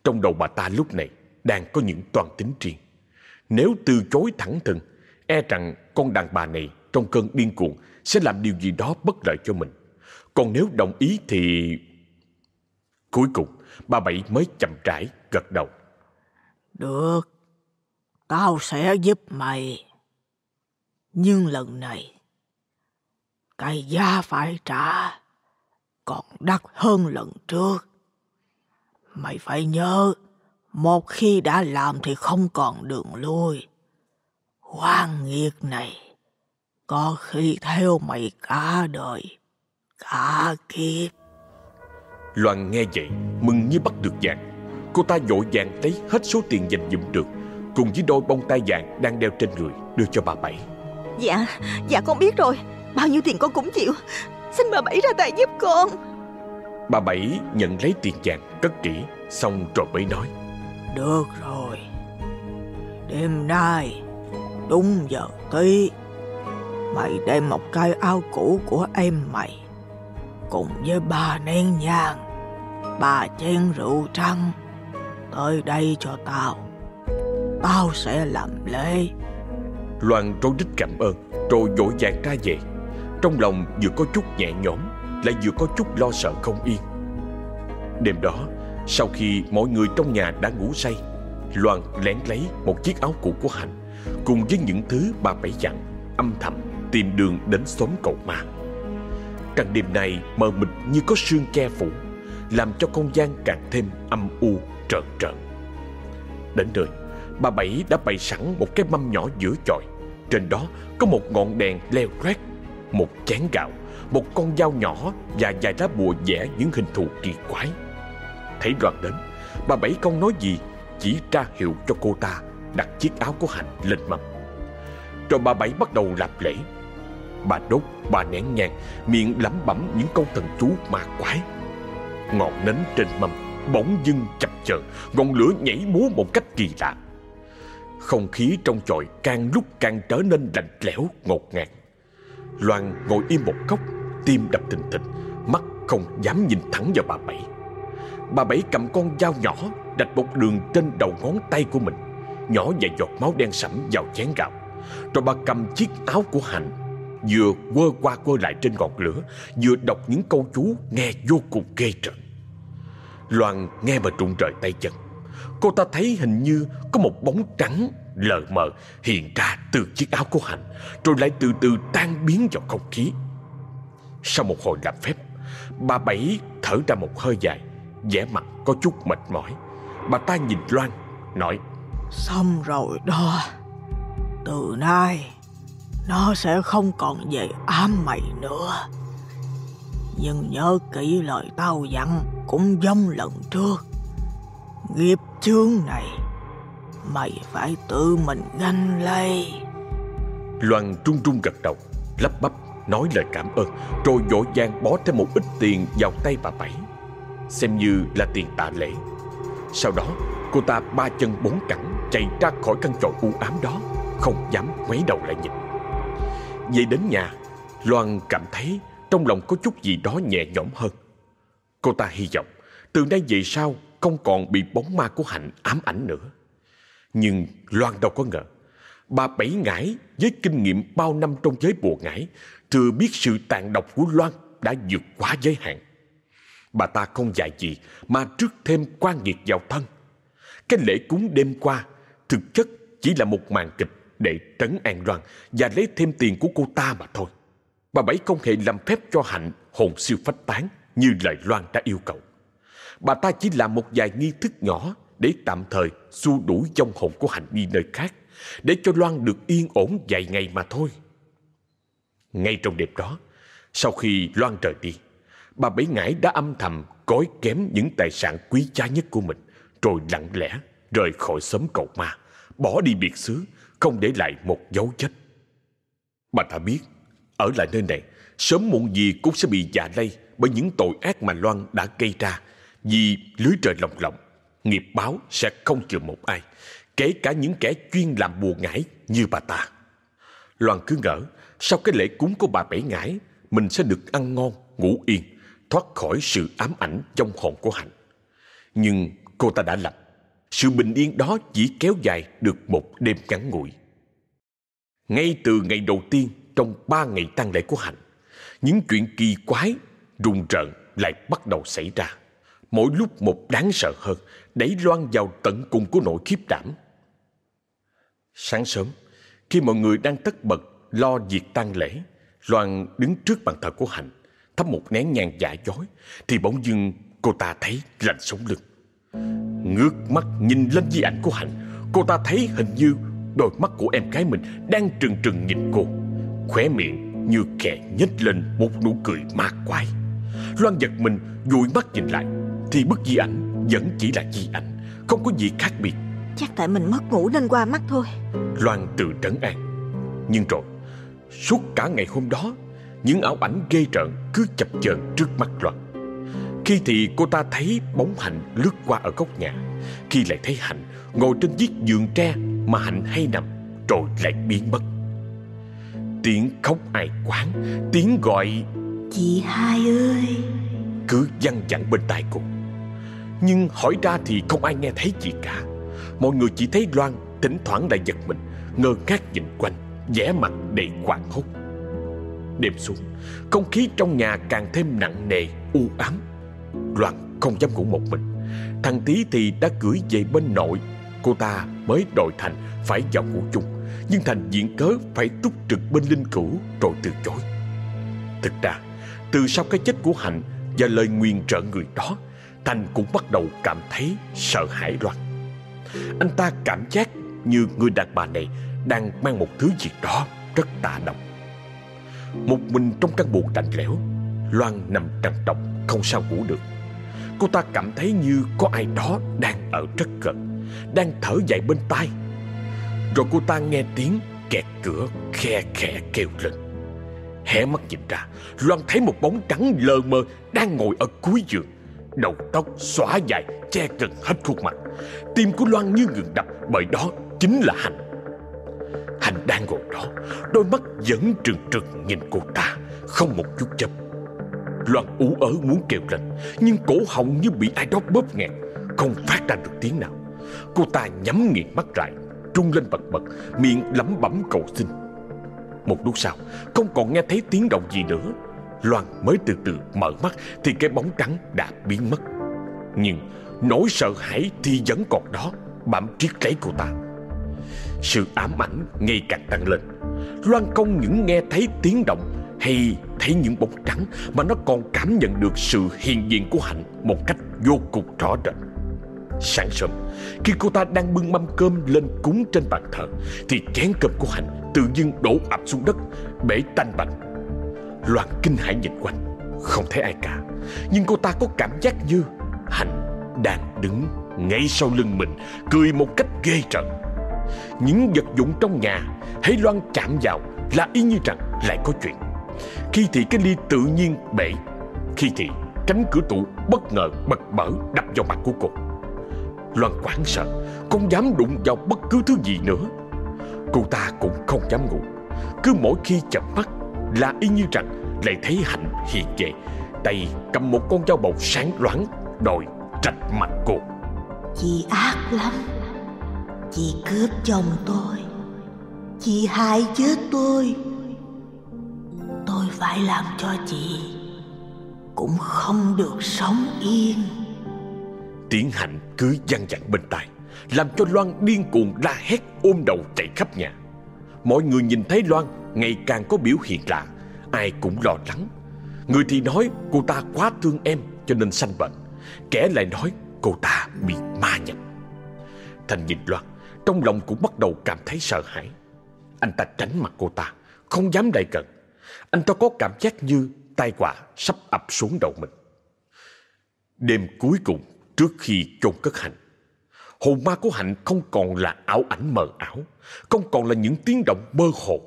Trong đầu bà ta lúc này Đang có những toàn tính riêng. Nếu từ chối thẳng thừng E rằng con đàn bà này Trong cơn điên cuồng Sẽ làm điều gì đó bất lợi cho mình còn nếu đồng ý thì Cuối cùng Bà Bảy mới chậm rãi gật đầu. Được, Tao sẽ giúp mày. Nhưng lần này, Cái giá phải trả Còn đắt hơn lần trước. Mày phải nhớ, Một khi đã làm thì không còn đường lui. Quan nghiệt này, Có khi theo mày cả đời. Cả kiếp. Loan nghe vậy Mừng như bắt được vàng. Cô ta vội vàng lấy hết số tiền dành dụm được Cùng với đôi bông tai vàng đang đeo trên người Đưa cho bà Bảy. Dạ Dạ con biết rồi. Bao nhiêu tiền con cũng chịu. Xin bà Bảy ra tay giúp con. Bà Bảy nhận lấy tiền vàng cất kỹ Xong rồi mới nói. Được rồi. Đêm nay Đúng giờ tí. Mày đem một cái áo cũ của em mày Cùng với ba nén nhang. Ba chén rượu trắng Tới đây cho tao. Tao sẽ làm lễ. Loan rối rít cảm ơn Rồi vội vàng ra về. Trong lòng vừa có chút nhẹ nhõm, Lại vừa có chút lo sợ không yên. Đêm đó, Sau khi mọi người trong nhà đã ngủ say, Loan lén lấy một chiếc áo cũ của Hạnh, Cùng với những thứ bà bảy dặn, Âm thầm tìm đường đến xóm cầu ma. Căn đêm này mờ mịt như có sương che phủ Làm cho không gian càng thêm âm u trợn trợn Đến nơi Bà Bảy đã bày sẵn một cái mâm nhỏ giữa chòi Trên đó có một ngọn đèn leo loét một chén gạo, một con dao nhỏ và vài lá bùa vẽ những hình thù kỳ quái. Thấy đoàn đến, bà Bảy không nói gì, chỉ ra hiệu cho cô ta đặt chiếc áo của Hạnh lên mâm. Rồi bà Bảy bắt đầu làm lễ. Bà đốt, bà nén nhang, miệng lẩm bẩm những câu thần chú ma quái. Ngọn nến trên mâm bỗng dưng chập chờn, ngọn lửa nhảy múa một cách kỳ lạ. Không khí trong chòi càng lúc càng trở nên lạnh lẽo, ngột ngạt. Loan ngồi im một góc, tim đập thình thịch, mắt không dám nhìn thẳng vào bà Bảy. Bà Bảy cầm con dao nhỏ, đạch một đường trên đầu ngón tay của mình, nhỏ vài giọt máu đen sẫm vào chén gạo. Rồi bà cầm chiếc áo của Hạnh, vừa quơ qua quơ lại trên ngọn lửa, vừa đọc những câu chú nghe vô cùng ghê rợn. Loan nghe mà trụng rời tay chân. Cô ta thấy hình như có một bóng trắng lờ mờ hiện ra từ chiếc áo của Hạnh Rồi lại từ từ tan biến vào không khí Sau một hồi làm phép Bà Bảy thở ra một hơi dài vẻ mặt có chút mệt mỏi Bà ta nhìn Loan Nói Xong rồi đó Từ nay nó sẽ không còn về ám mày nữa. Nhưng nhớ kỹ lời tao dặn Cũng giống lần trước. Nghiệp chướng này, Mày phải tự mình ganh lấy. Loan trung trung gật đầu, Lắp bắp, nói lời cảm ơn, Rồi vội vàng bó thêm một ít tiền vào tay bà Bảy. Xem như là tiền tạ lễ. Sau đó, cô ta ba chân bốn cẳng Chạy ra khỏi căn tròi u ám đó, Không dám ngoáy đầu lại nhìn về đến nhà Loan cảm thấy trong lòng có chút gì đó nhẹ nhõm hơn Cô ta hy vọng Từ nay về sau không còn bị bóng ma của Hạnh ám ảnh nữa. Nhưng Loan đâu có ngờ, bà Bảy Ngải với kinh nghiệm bao năm trong giới bùa ngải, thừa biết sự tàn độc của Loan đã vượt quá giới hạn. Bà ta không dạy gì mà trước thêm quan nghiệt vào thân. Cái lễ cúng đêm qua thực chất chỉ là một màn kịch để trấn an Loan và lấy thêm tiền của cô ta mà thôi. Bà Bảy không hề làm phép cho Hạnh hồn siêu phách tán như lời Loan đã yêu cầu bà ta chỉ làm một vài nghi thức nhỏ để tạm thời xua đuổi trong hồn của hạnh đi nơi khác, để cho Loan được yên ổn vài ngày mà thôi. Ngay trong đêm đó, sau khi Loan rời đi, bà Bảy Ngải đã âm thầm gói kém những tài sản quý giá nhất của mình, rồi lặng lẽ rời khỏi xóm cầu ma, bỏ đi biệt xứ, không để lại một dấu vết. Bà ta biết, ở lại nơi này, sớm muộn gì cũng sẽ bị dạ lây bởi những tội ác mà Loan đã gây ra vì lưới trời lồng lộng, nghiệp báo sẽ không chừa một ai, kể cả những kẻ chuyên làm bùa ngải như bà ta. Loan cứ ngỡ, sau cái lễ cúng của bà Bảy Ngải, mình sẽ được ăn ngon, ngủ yên, thoát khỏi sự ám ảnh trong hồn của Hạnh. Nhưng cô ta đã lầm. Sự bình yên đó chỉ kéo dài được một đêm ngắn ngủi. Ngay từ ngày đầu tiên trong ba ngày tang lễ của Hạnh, những chuyện kỳ quái, rùng rợn lại bắt đầu xảy ra mỗi lúc một đáng sợ hơn, đẩy Loan vào tận cùng của nỗi khiếp đảm. Sáng sớm, khi mọi người đang tất bật lo việc tang lễ, Loan đứng trước bàn thờ của Hạnh, thắp một nén nhang giả dối, thì bỗng dưng cô ta thấy lạnh sống lưng. Ngước mắt nhìn lên di ảnh của Hạnh, cô ta thấy hình như đôi mắt của em gái mình đang trừng trừng nhìn cô. Khóe miệng như kẻ nhếch lên một nụ cười ma quái. Loan giật mình dụi mắt nhìn lại thì bức di ảnh vẫn chỉ là di ảnh Không có gì khác biệt Chắc tại mình mất ngủ nên qua mắt thôi Loan tự trấn an Nhưng rồi Suốt cả ngày hôm đó Những ảo ảnh ghê rợn cứ chập chờn trước mắt Loan thì cô ta thấy bóng Hạnh lướt qua ở góc nhà. Khi lại thấy Hạnh ngồi trên chiếc giường tre mà Hạnh hay nằm Rồi lại biến mất. Tiếng khóc ai quán Tiếng gọi Chị hai ơi! Cứ văng vẳng bên tai cô. Nhưng hỏi ra thì không ai nghe thấy gì cả. Mọi người chỉ thấy Loan thỉnh thoảng lại giật mình Ngơ ngác nhìn quanh vẻ mặt đầy quảng hốt. Đêm xuống Không khí trong nhà càng thêm nặng nề U ám Loan không dám ngủ một mình. Thằng Tí thì đã gửi về bên nội. Cô ta mới đòi Thành phải vào ngủ chung. Nhưng Thành diện cớ phải túc trực bên linh cửu Rồi từ chối. Thực ra, Từ sau cái chết của Hạnh Và lời nguyền trợ người đó, Thành cũng bắt đầu cảm thấy sợ hãi Loan. Anh ta cảm giác như người đàn bà này đang mang một thứ gì đó rất tà độc. Một mình trong căn buồng lạnh lẽo, Loan nằm trằn trọc không sao ngủ được. Cô ta cảm thấy như có ai đó đang ở rất gần Đang thở dài bên tai. Rồi cô ta nghe tiếng kẹt cửa khe khẽ kêu lên. Hé mắt nhìn ra, Loan thấy một bóng trắng lờ mờ Đang ngồi ở cuối giường. Đầu tóc xõa dài, che gần hết khuôn mặt. Tim của Loan như ngừng đập, Bởi đó chính là Hành Hành đang ngồi đó, Đôi mắt vẫn trừng trừng nhìn cô ta, Không một chút chấp Loan ú ớ muốn kêu lên Nhưng cổ họng như bị ai đó bóp nghẹt, Không phát ra được tiếng nào. Cô ta nhắm nghiền mắt lại, Trung lên bật bật, Miệng lẩm bẩm cầu xin. Một lúc sau, Không còn nghe thấy tiếng động gì nữa. Loan mới từ từ mở mắt Thì cái bóng trắng đã biến mất. Nhưng nỗi sợ hãi thì vẫn còn đó, Bám triết lấy cô ta. Sự ám ảnh ngày càng tăng lên. Loan không những nghe thấy tiếng động hay thấy những bóng trắng Mà nó còn cảm nhận được sự hiện diện của Hạnh Một cách vô cùng rõ rệt. Sáng sớm, Khi cô ta đang bưng mâm cơm lên cúng trên bàn thờ, Thì chén cơm của Hạnh tự dưng đổ ập xuống đất, Bể tanh bạch Loan kinh hãi nhìn quanh, Không thấy ai cả. Nhưng cô ta có cảm giác như Hạnh đang đứng ngay sau lưng mình, Cười một cách ghê rợn. Những vật dụng trong nhà, Hãy Loan chạm vào Là y như rằng lại có chuyện. Khi thì cái ly tự nhiên bể, Khi thì cánh cửa tủ bất ngờ bật mở đập vào mặt của cô. Loan quảng sợ, Không dám đụng vào bất cứ thứ gì nữa. Cô ta cũng không dám ngủ. Cứ mỗi khi chậm mắt Là y như rằng lại thấy Hạnh hiện về Tay cầm một con dao bầu sáng loáng Đòi trạch mặt cô. Chị ác lắm. Chị cướp chồng tôi. Chị hại chết tôi. Tôi phải làm cho chị Cũng không được sống yên. Tiếng Hạnh cứ văng vẳng bên tai, Làm cho Loan điên cuồng la hét ôm đầu chạy khắp nhà. Mọi người nhìn thấy Loan ngày càng có biểu hiện lạ, Ai cũng lo lắng. Người thì nói cô ta quá thương em cho nên sanh bệnh, Kẻ lại nói cô ta bị ma nhập. Thành nhìn Loan, Trong lòng cũng bắt đầu cảm thấy sợ hãi. Anh ta tránh mặt cô ta, Không dám lại gần anh ta có cảm giác như tai họa sắp ập xuống đầu mình. Đêm cuối cùng trước khi chôn cất Hạnh, Hồn ma của Hạnh không còn là ảo ảnh mờ ảo, Không còn là những tiếng động mơ hồ,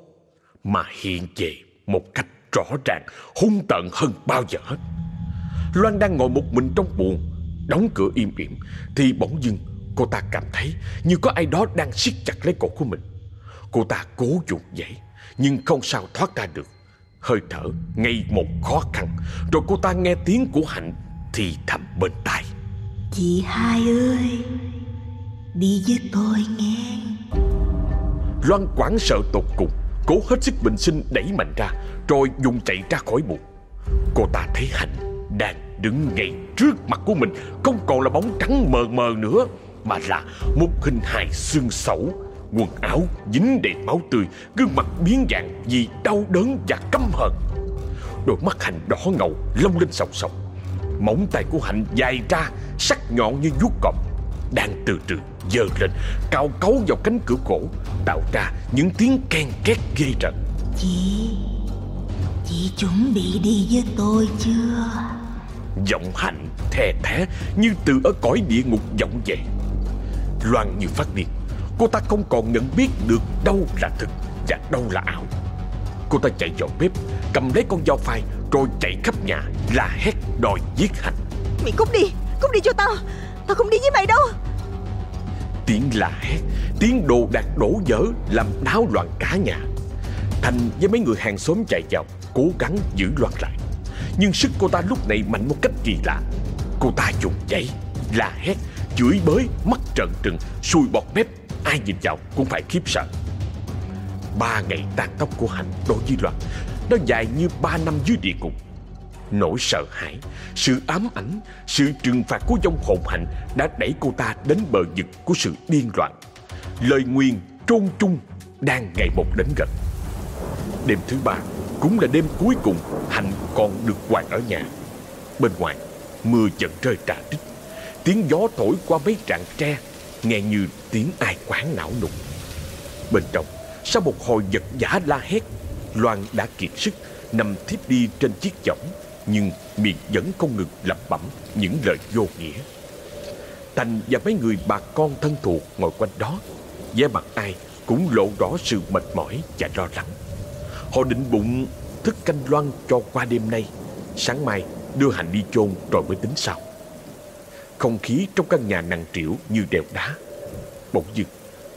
Mà hiện về một cách rõ ràng, Hung tợn hơn bao giờ hết. Loan đang ngồi một mình trong buồng, Đóng cửa im ỉm, Thì bỗng dưng cô ta cảm thấy Như có ai đó đang siết chặt lấy cổ của mình. Cô ta cố chuột dậy, Nhưng không sao thoát ra được. Hơi thở ngay một khó khăn. Rồi cô ta nghe tiếng của Hạnh Thì thầm bên tai. Chị hai ơi Đi với tôi nghe. Loan quảng sợ tột cùng. Cố hết sức bình sinh đẩy mạnh ra Rồi dùng chạy ra khỏi buồng. Cô ta thấy Hạnh đang đứng ngay trước mặt của mình. Không còn là bóng trắng mờ mờ nữa Mà là một hình hài xương xẩu Quần áo dính đầy máu tươi Gương mặt biến dạng vì đau đớn và căm hận Đôi mắt Hạnh đỏ ngầu Lông lên sòng sòng Móng tay của Hạnh dài ra Sắc nhọn như vuốt cọp Đang từ từ giơ lên Cào cấu vào cánh cửa cổ Tạo ra những tiếng ken két ghê rợn. Chị Chị chuẩn bị đi với tôi chưa? Giọng Hạnh thè thé Như từ ở cõi địa ngục vọng về. Loan như phát điên Cô ta không còn nhận biết được đâu là thực Và đâu là ảo. Cô ta chạy vào bếp Cầm lấy con dao phai Rồi chạy khắp nhà La hét đòi giết Hạnh Mày cút đi Cút đi cho tao. Tao không đi với mày đâu. Tiếng la hét Tiếng đồ đạc đổ vỡ Làm náo loạn cả nhà. Thành với mấy người hàng xóm chạy vào Cố gắng giữ Loan lại. Nhưng sức cô ta lúc này mạnh một cách kỳ lạ. Cô ta dùng dãy La hét Chửi bới Mắt trợn trừng Xui bọt mép Ai nhìn vào cũng phải khiếp sợ. Ba ngày tan tóc của Hạnh đối với Loan, Nó dài như ba năm dưới địa ngục. Nỗi sợ hãi, Sự ám ảnh, Sự trừng phạt của dông hồn hạnh Đã đẩy cô ta đến bờ vực của sự điên loạn. Lời nguyền trôn chung Đang ngày một đến gần. Đêm thứ ba Cũng là đêm cuối cùng Hạnh còn được hoàng ở nhà. Bên ngoài, Mưa dần rơi trà trích Tiếng gió thổi qua mấy rặng tre Nghe như tiếng ai quán não nụ. Bên trong, Sau một hồi giật giả la hét, Loan đã kiệt sức, Nằm thiếp đi trên chiếc võng, Nhưng miệng vẫn không ngừng lẩm bẩm Những lời vô nghĩa. Thành và mấy người bà con thân thuộc ngồi quanh đó, vẻ mặt ai cũng lộ rõ sự mệt mỏi và lo lắng. Họ định bụng thức canh loan cho qua đêm nay, Sáng mai đưa hành đi chôn rồi mới tính sau. Không khí trong căn nhà nặng trĩu như đèo đá. Bỗng dưng,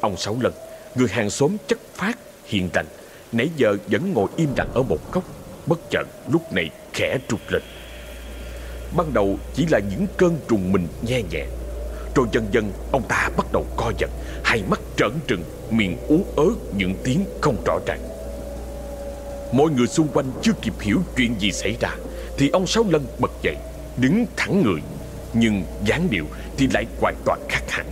Ông Sáu Lần, Người hàng xóm chất phát, hiền lành, Nãy giờ vẫn ngồi im lặng ở một góc, Bất chợt lúc này khẽ trục lên. Ban đầu chỉ là những cơn trùng mình nhẹ nhẹ, Rồi dần dần ông ta bắt đầu co giật, Hai mắt trợn trừng, Miệng ú ớ những tiếng không rõ ràng. Mọi người xung quanh chưa kịp hiểu chuyện gì xảy ra, Thì ông Sáu Lân bật dậy, Đứng thẳng người. Nhưng dáng điệu thì lại hoàn toàn khác hẳn.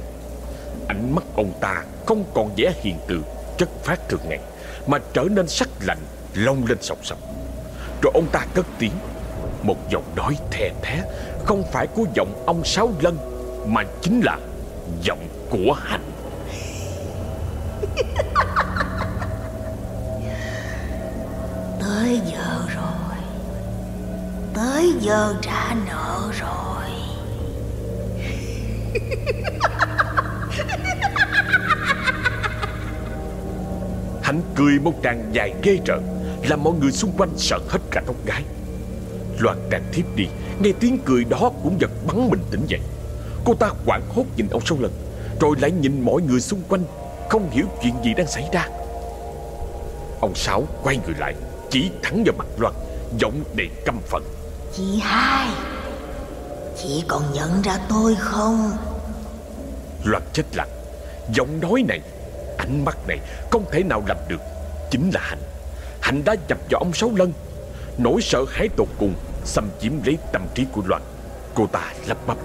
Ánh mắt ông ta không còn vẻ hiền từ, Chất phát thường ngày, Mà trở nên sắc lạnh, Long lên sọc sọc. Rồi ông ta cất tiếng, Một giọng nói thè thé, Không phải của giọng ông Sáu Lân, Mà chính là giọng của Hạnh. Tới giờ rồi. Tới giờ trả nợ rồi. hắn cười một tràng dài ghê rợn, Làm mọi người xung quanh sợ hết cả tóc gái Loan đang thiếp đi, Nghe tiếng cười đó cũng giật bắn mình tỉnh dậy. Cô ta quảng hốt nhìn ông sâu lần, Rồi lại nhìn mọi người xung quanh, Không hiểu chuyện gì đang xảy ra. Ông Sáu quay người lại, Chỉ thẳng vào mặt Loan, Giọng đầy căm phẫn. Chị hai! Chị còn nhận ra tôi không? Loan chết lặng. Giọng nói này Ánh mắt này không thể nào làm được. Chính là Hạnh. Hạnh đã nhập vào ông Sáu Lân. Nỗi sợ hãi tột cùng Xâm chiếm lấy tâm trí của Loan. Cô ta lắp bắp.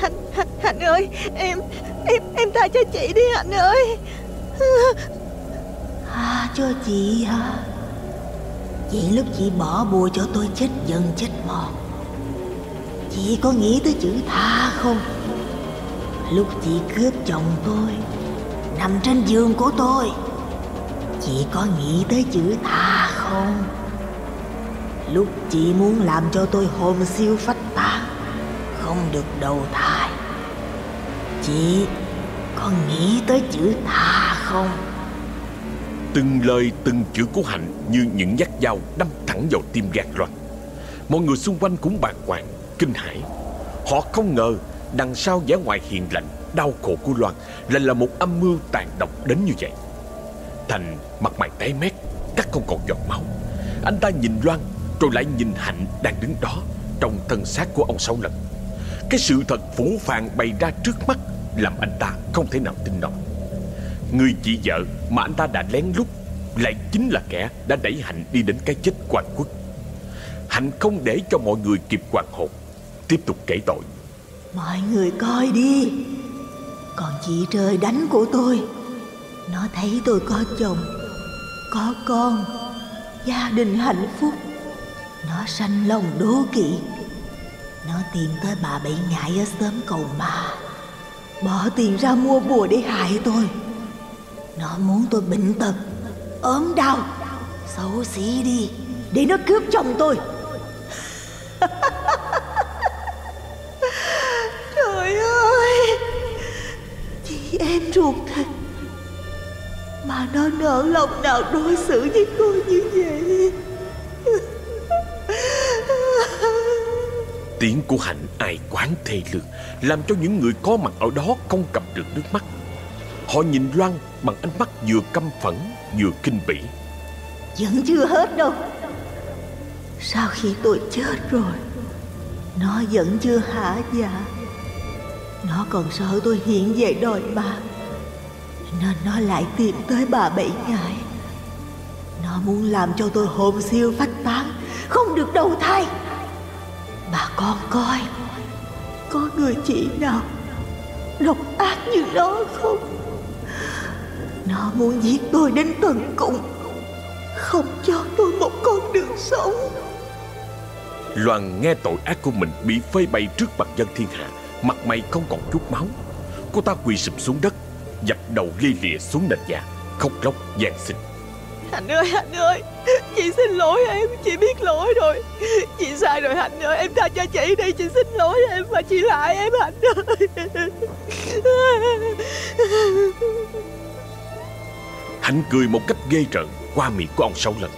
Hạnh, Hạnh, Hạnh ơi Em, em, em tha cho chị đi Hạnh ơi. Tha cho chị hả? Vậy lúc chị bỏ bùa cho tôi chết dần chết mòn Chị có nghĩ tới chữ tha không? Lúc chị cướp chồng tôi, Nằm trên giường của tôi, Chị có nghĩ tới chữ tha không? Lúc chị muốn làm cho tôi hồn siêu phách tán, Không được đầu thai, Chị có nghĩ tới chữ tha không? Từng lời, từng chữ của Hạnh Như những nhát dao đâm thẳng vào tim gạt loạn. Mọi người xung quanh cũng bàng hoàng. Kinh hãi. Họ không ngờ đằng sau vẻ ngoài hiền lành, Đau khổ của Loan Lại là một âm mưu tàn độc đến như vậy. Thành mặt mày tái mét, Cắt không còn giọt máu. Anh ta nhìn Loan Rồi lại nhìn Hạnh đang đứng đó Trong thân xác của ông Sáu Lần. Cái sự thật phủ phàng bày ra trước mắt Làm anh ta không thể nào tin nổi. Người chị vợ mà anh ta đã lén lút Lại chính là kẻ đã đẩy Hạnh đi đến cái chết quan quất. Hạnh không để cho mọi người kịp hoàng hồn. Tiếp tục kể tội. Mọi người coi đi. Còn chị trời đánh của tôi. Nó thấy tôi có chồng, Có con, Gia đình hạnh phúc. Nó sanh lòng đố kỵ. Nó tìm tới bà bị ngại ở xóm cầu ma Bỏ tiền ra mua bùa để hại tôi. Nó muốn tôi bệnh tật, ốm đau, Xấu xí đi, Để nó cướp chồng tôi. em ruột thịt. Mà nó nỡ lòng nào đối xử với tôi như vậy? Tiếng của Hạnh ai quán thê lương Làm cho những người có mặt ở đó không cầm được nước mắt. Họ nhìn Loan bằng ánh mắt vừa căm phẫn vừa kinh bỉ. Vẫn chưa hết đâu. Sau khi tôi chết rồi Nó vẫn chưa hả dạ nó còn sợ tôi hiện về đòi mạng Nên nó lại tìm tới bà Bảy Ngại Nó muốn làm cho tôi hồn siêu phách tán, Không được đầu thai. Bà con coi, Có người chị nào Độc ác như nó không? Nó muốn giết tôi đến tận cùng, Không cho tôi một con đường sống. Loan nghe tội ác của mình bị phơi bày trước mặt dân thiên hạ. Mặt mày không còn chút máu. Cô ta quỳ sụp xuống đất Dập đầu lia lịa xuống nền nhà Khóc lóc van xin. Hạnh ơi Hạnh ơi Chị xin lỗi em Chị biết lỗi rồi. Chị sai rồi Hạnh ơi Em tha cho chị đi Chị xin lỗi em Và chị lại em Hạnh ơi. Hạnh cười một cách ghê rợn Qua miệng của ông Sáu lần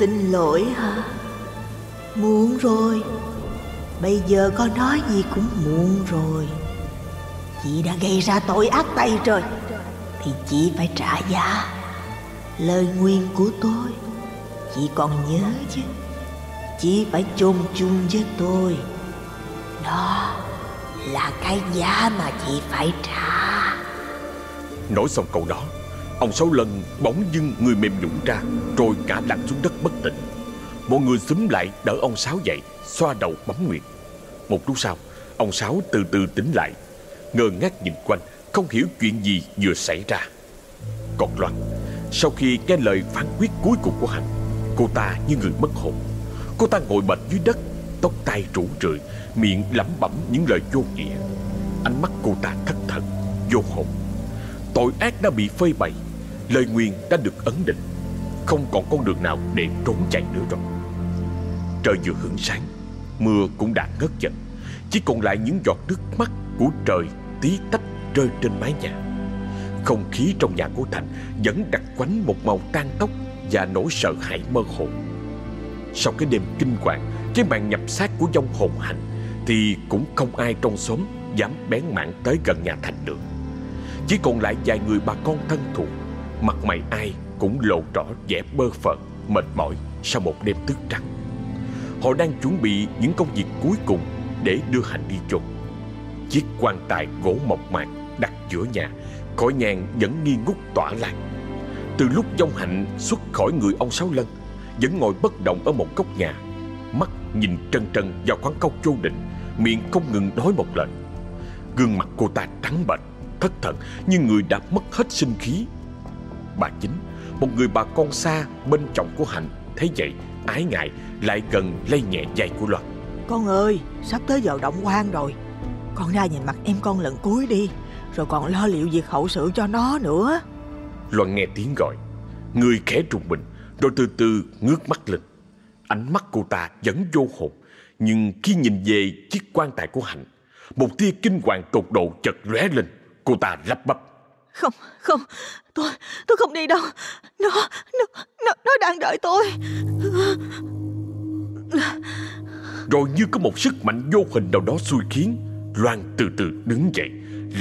Xin lỗi hả? Muộn rồi. Bây giờ con nói gì cũng muộn rồi. Chị đã gây ra tội ác tay trời Thì chị phải trả giá. Lời nguyên của tôi, Chị còn nhớ chứ. Chị phải chôn chung với tôi. Đó là cái giá mà chị phải trả. Nói xong câu đó Ông Sáu Lân bỗng dưng người mềm nhũn ra, Rồi ngã lăn xuống đất bất tỉnh. Mọi người xúm lại đỡ ông Sáu dậy, Xoa đầu bấm nguyệt. Một lúc sau, Ông Sáu từ từ tỉnh lại, Ngơ ngác nhìn quanh, Không hiểu chuyện gì vừa xảy ra. Còn Loan, Sau khi nghe lời phán quyết cuối cùng của Hạnh Cô ta như người mất hồn. Cô ta ngồi bệt dưới đất, Tóc tai rủ rượi, Miệng lẩm bẩm những lời vô nghĩa. Ánh mắt cô ta thất thần, Vô hồn. Tội ác đã bị phơi bày Lời nguyền đã được ấn định. Không còn con đường nào để trốn chạy nữa rồi. Trời vừa hưởng sáng, Mưa cũng đã ngớt dần. Chỉ còn lại những giọt nước mắt của trời Tí tách rơi trên mái nhà. Không khí trong nhà của Thành Vẫn đặc quánh một màu tan tóc Và nỗi sợ hãi mơ hồ. Sau cái đêm kinh hoàng, cái màn nhập xác của dông hồn hành Thì cũng không ai trong xóm Dám bén mảng tới gần nhà Thành được. Chỉ còn lại vài người bà con thân thuộc. Mặt mày ai cũng lộ rõ vẻ bơ phờ, Mệt mỏi sau một đêm thức trắng Họ đang chuẩn bị những công việc cuối cùng Để đưa Hạnh đi chôn. Chiếc quan tài gỗ mộc mạc đặt giữa nhà Khói nhang vẫn nghi ngút tỏa lan. Từ lúc dông hạnh xuất khỏi người ông Sáu Lân, Vẫn ngồi bất động ở một góc nhà. Mắt nhìn trân trân vào quán câu vô định, Miệng không ngừng nói một lời. Gương mặt cô ta trắng bệch, Thất thần như người đã mất hết sinh khí. Bà chính Một người bà con xa bên chồng của Hạnh Thấy vậy ái ngại Lại gần lay nhẹ dây của Loan. Con ơi sắp tới giờ động quan rồi. Con ra nhìn mặt em con lần cuối đi Rồi còn lo liệu việc hậu sự cho nó nữa. Loan nghe tiếng gọi. Người khẽ trùng mình Rồi từ từ ngước mắt lên. Ánh mắt cô ta vẫn vô hồn Nhưng khi nhìn về chiếc quan tài của Hạnh Một tia kinh hoàng tột độ chợt lóe lên. Cô ta lắp bắp. Không, không Tôi, tôi không đi đâu. Nó, nó, nó, nó đang đợi tôi. Rồi như có một sức mạnh vô hình nào đó xui khiến Loan từ từ đứng dậy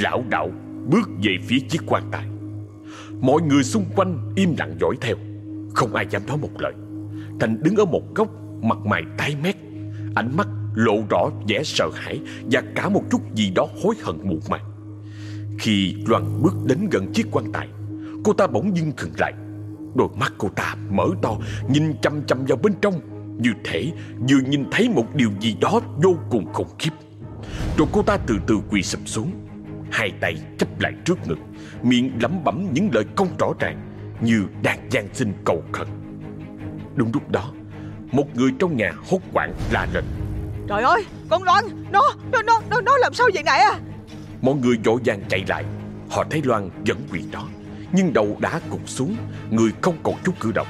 Lão đạo bước về phía chiếc quan tài. Mọi người xung quanh im lặng dõi theo Không ai dám nói một lời. Thành đứng ở một góc Mặt mày tái mét Ánh mắt lộ rõ vẻ sợ hãi Và cả một chút gì đó hối hận muộn màng. Khi Loan bước đến gần chiếc quan tài Cô ta bỗng dưng khựng lại. Đôi mắt cô ta mở to Nhìn chăm chăm vào bên trong. Như thể vừa nhìn thấy một điều gì đó Vô cùng khủng khiếp. Rồi cô ta từ từ quỳ sụp xuống Hai tay chấp lại trước ngực Miệng lẩm bẩm những lời không rõ ràng Như đang gian xin cầu khẩn. Đúng lúc đó Một người trong nhà hốt quảng la lên. Trời ơi con Loan Nó, nó, nó, nó, làm sao vậy nè Mọi người vội vàng chạy lại. Họ thấy Loan vẫn quỳ đó nhưng đầu đã gục xuống, Người không còn chút cử động.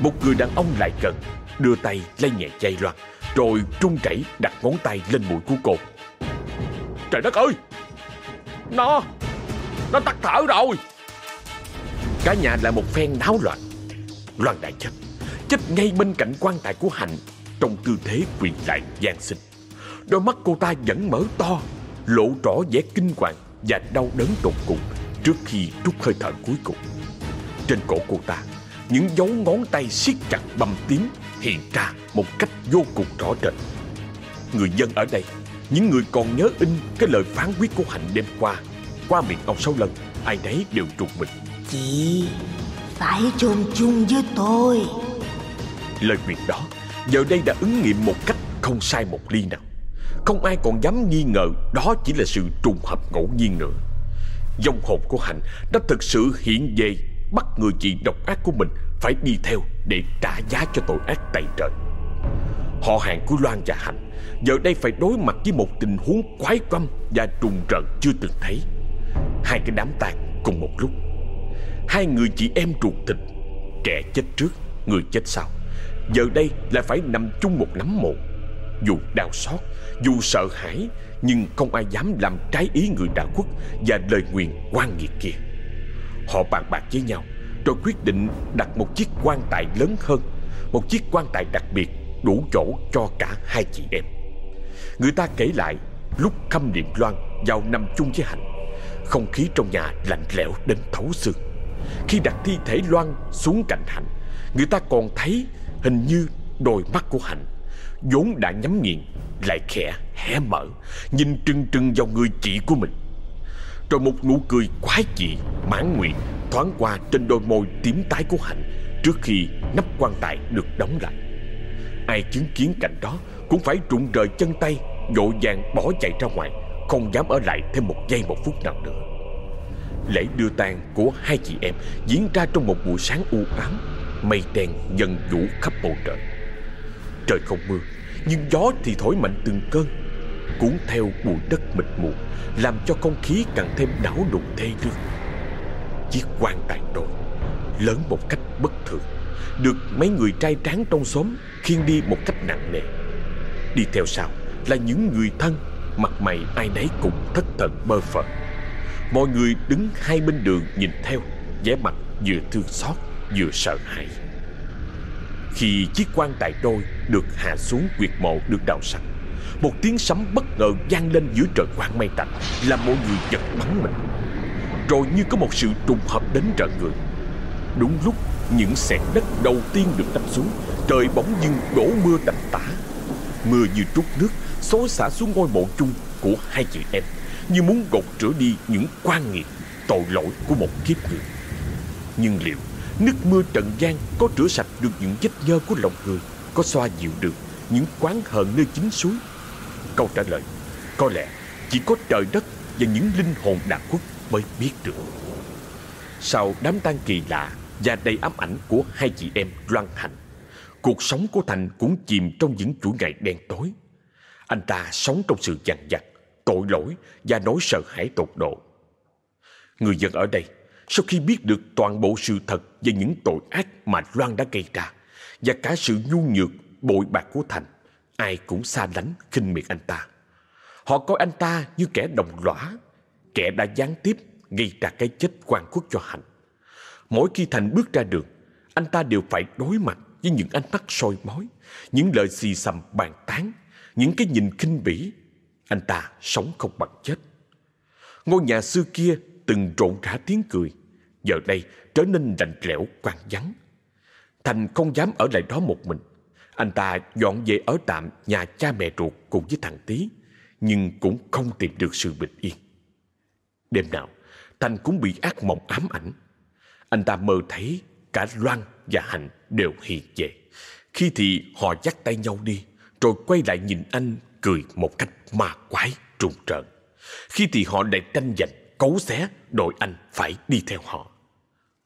Một người đàn ông lại gần, Đưa tay lay nhẹ dây Loan Rồi trung chảy đặt ngón tay lên mũi của cô. Trời đất ơi! Nó Nó tắt thở rồi! Cả nhà lại một phen náo loạn. Loan đã chết Chết ngay bên cạnh quan tài của Hạnh, Trong tư thế quỳ lại gian sinh. Đôi mắt cô ta vẫn mở to, Lộ rõ vẻ kinh hoàng Và đau đớn tột cùng. Trước khi trút hơi thở cuối cùng. Trên cổ cô ta Những dấu ngón tay siết chặt bầm tím Hiện ra một cách vô cùng rõ rệt. Người dân ở đây Những người còn nhớ in Cái lời phán quyết của Hạnh đêm qua Qua miệng ông Sáu Lần Ai nấy đều trục mình. Chị phải chôn chung với tôi. Lời nguyện đó Giờ đây đã ứng nghiệm một cách không sai một ly nào. Không ai còn dám nghi ngờ Đó chỉ là sự trùng hợp ngẫu nhiên nữa Dòng hồn của Hạnh Đã thực sự hiện về Bắt người chị độc ác của mình Phải đi theo để trả giá cho tội ác tày trời. Họ hàng của Loan và Hạnh Giờ đây phải đối mặt với một tình huống quái quăm Và trùng rợn chưa từng thấy. Hai cái đám tang cùng một lúc. Hai người chị em ruột thịt Kẻ chết trước, người chết sau. Giờ đây lại phải nằm chung một nắm mộ. Dù đau xót, dù sợ hãi nhưng không ai dám làm trái ý người đã khuất Và lời nguyện quan nghiệt kia. Họ bàn bạc với nhau, Rồi quyết định đặt một chiếc quan tài lớn hơn, Một chiếc quan tài đặc biệt Đủ chỗ cho cả hai chị em. Người ta kể lại, Lúc khâm niệm loan vào nằm chung với Hạnh Không khí trong nhà lạnh lẽo đến thấu xương. Khi đặt thi thể Loan xuống cạnh Hạnh Người ta còn thấy hình như đôi mắt của Hạnh vốn đã nhắm nghiền, lại khẽ hé mở, nhìn trừng trừng vào người chị của mình. Rồi một nụ cười quái dị, mãn nguyện, thoáng qua trên đôi môi tím tái của hạnh trước khi nắp quan tài được đóng lại. Ai chứng kiến cảnh đó cũng phải rụng rời chân tay, vội vàng bỏ chạy ra ngoài, không dám ở lại thêm một giây một phút nào nữa. Lễ đưa tang của hai chị em diễn ra trong một buổi sáng u ám, mây đen dần vũ khắp bầu trời. Trời không mưa, nhưng gió thì thổi mạnh từng cơn cuốn theo bụi đất mịt mù, làm cho không khí càng thêm đảo đụng thê lương. Chiếc quan tài đồi, lớn một cách bất thường, được mấy người trai tráng trong xóm khiêng đi một cách nặng nề. Đi theo sau là những người thân, mặt mày ai nấy cũng thất thần bơ phờ. Mọi người đứng hai bên đường nhìn theo, vẻ mặt vừa thương xót vừa sợ hãi. Khi chiếc quan tài đôi được hạ xuống quyệt mộ được đào sạch một tiếng sấm bất ngờ vang lên giữa trời quang mây tạnh, Làm mọi người giật bắn mình. Rồi như có một sự trùng hợp đến trợ người. Đúng lúc, những sẹt đất đầu tiên được đắp xuống, Trời bỗng dưng đổ mưa đậm tả. Mưa như trút nước, xối xả xuống ngôi mộ chung của hai chị em, Như muốn gột rửa đi những quan nghiệt Tội lỗi của một kiếp người. Nhưng liệu, Nước mưa trần gian có rửa sạch được những vết nhơ của lòng người, Có xoa dịu được những quán hờn nơi chính suối Câu trả lời. Có lẽ chỉ có trời đất và những linh hồn đàn quốc mới biết được. Sau đám tang kỳ lạ và đầy ám ảnh của hai chị em Loan Hạnh Cuộc sống của Thành cũng chìm trong những chuỗi ngày đen tối. Anh ta sống trong sự dằn vặt, tội lỗi và nỗi sợ hãi tột độ. Người dân ở đây sau khi biết được toàn bộ sự thật về những tội ác mà Loan đã gây ra và cả sự nhu nhược, bội bạc của Thành, ai cũng xa lánh, khinh miệt anh ta. Họ coi anh ta như kẻ đồng lõa, kẻ đã gián tiếp gây ra cái chết quan quốc cho Hạnh. Mỗi khi Thành bước ra đường, anh ta đều phải đối mặt với những ánh mắt soi mói, những lời xì xầm bàn tán, những cái nhìn khinh bỉ. Anh ta sống không bằng chết. Ngôi nhà xưa kia từng rộn rã tiếng cười, giờ đây trở nên lạnh lẽo quan vắng. Thành không dám ở lại đó một mình. Anh ta dọn về ở tạm nhà cha mẹ ruột cùng với thằng Tý, nhưng cũng không tìm được sự bình yên. Đêm nào, Thành cũng bị ác mộng ám ảnh. Anh ta mơ thấy cả Loan và Hạnh đều hiện về. Khi thì họ dắt tay nhau đi, rồi quay lại nhìn anh cười một cách ma quái trùng trợn. Khi thì họ lại tranh giành, cấu xé, đội anh phải đi theo họ.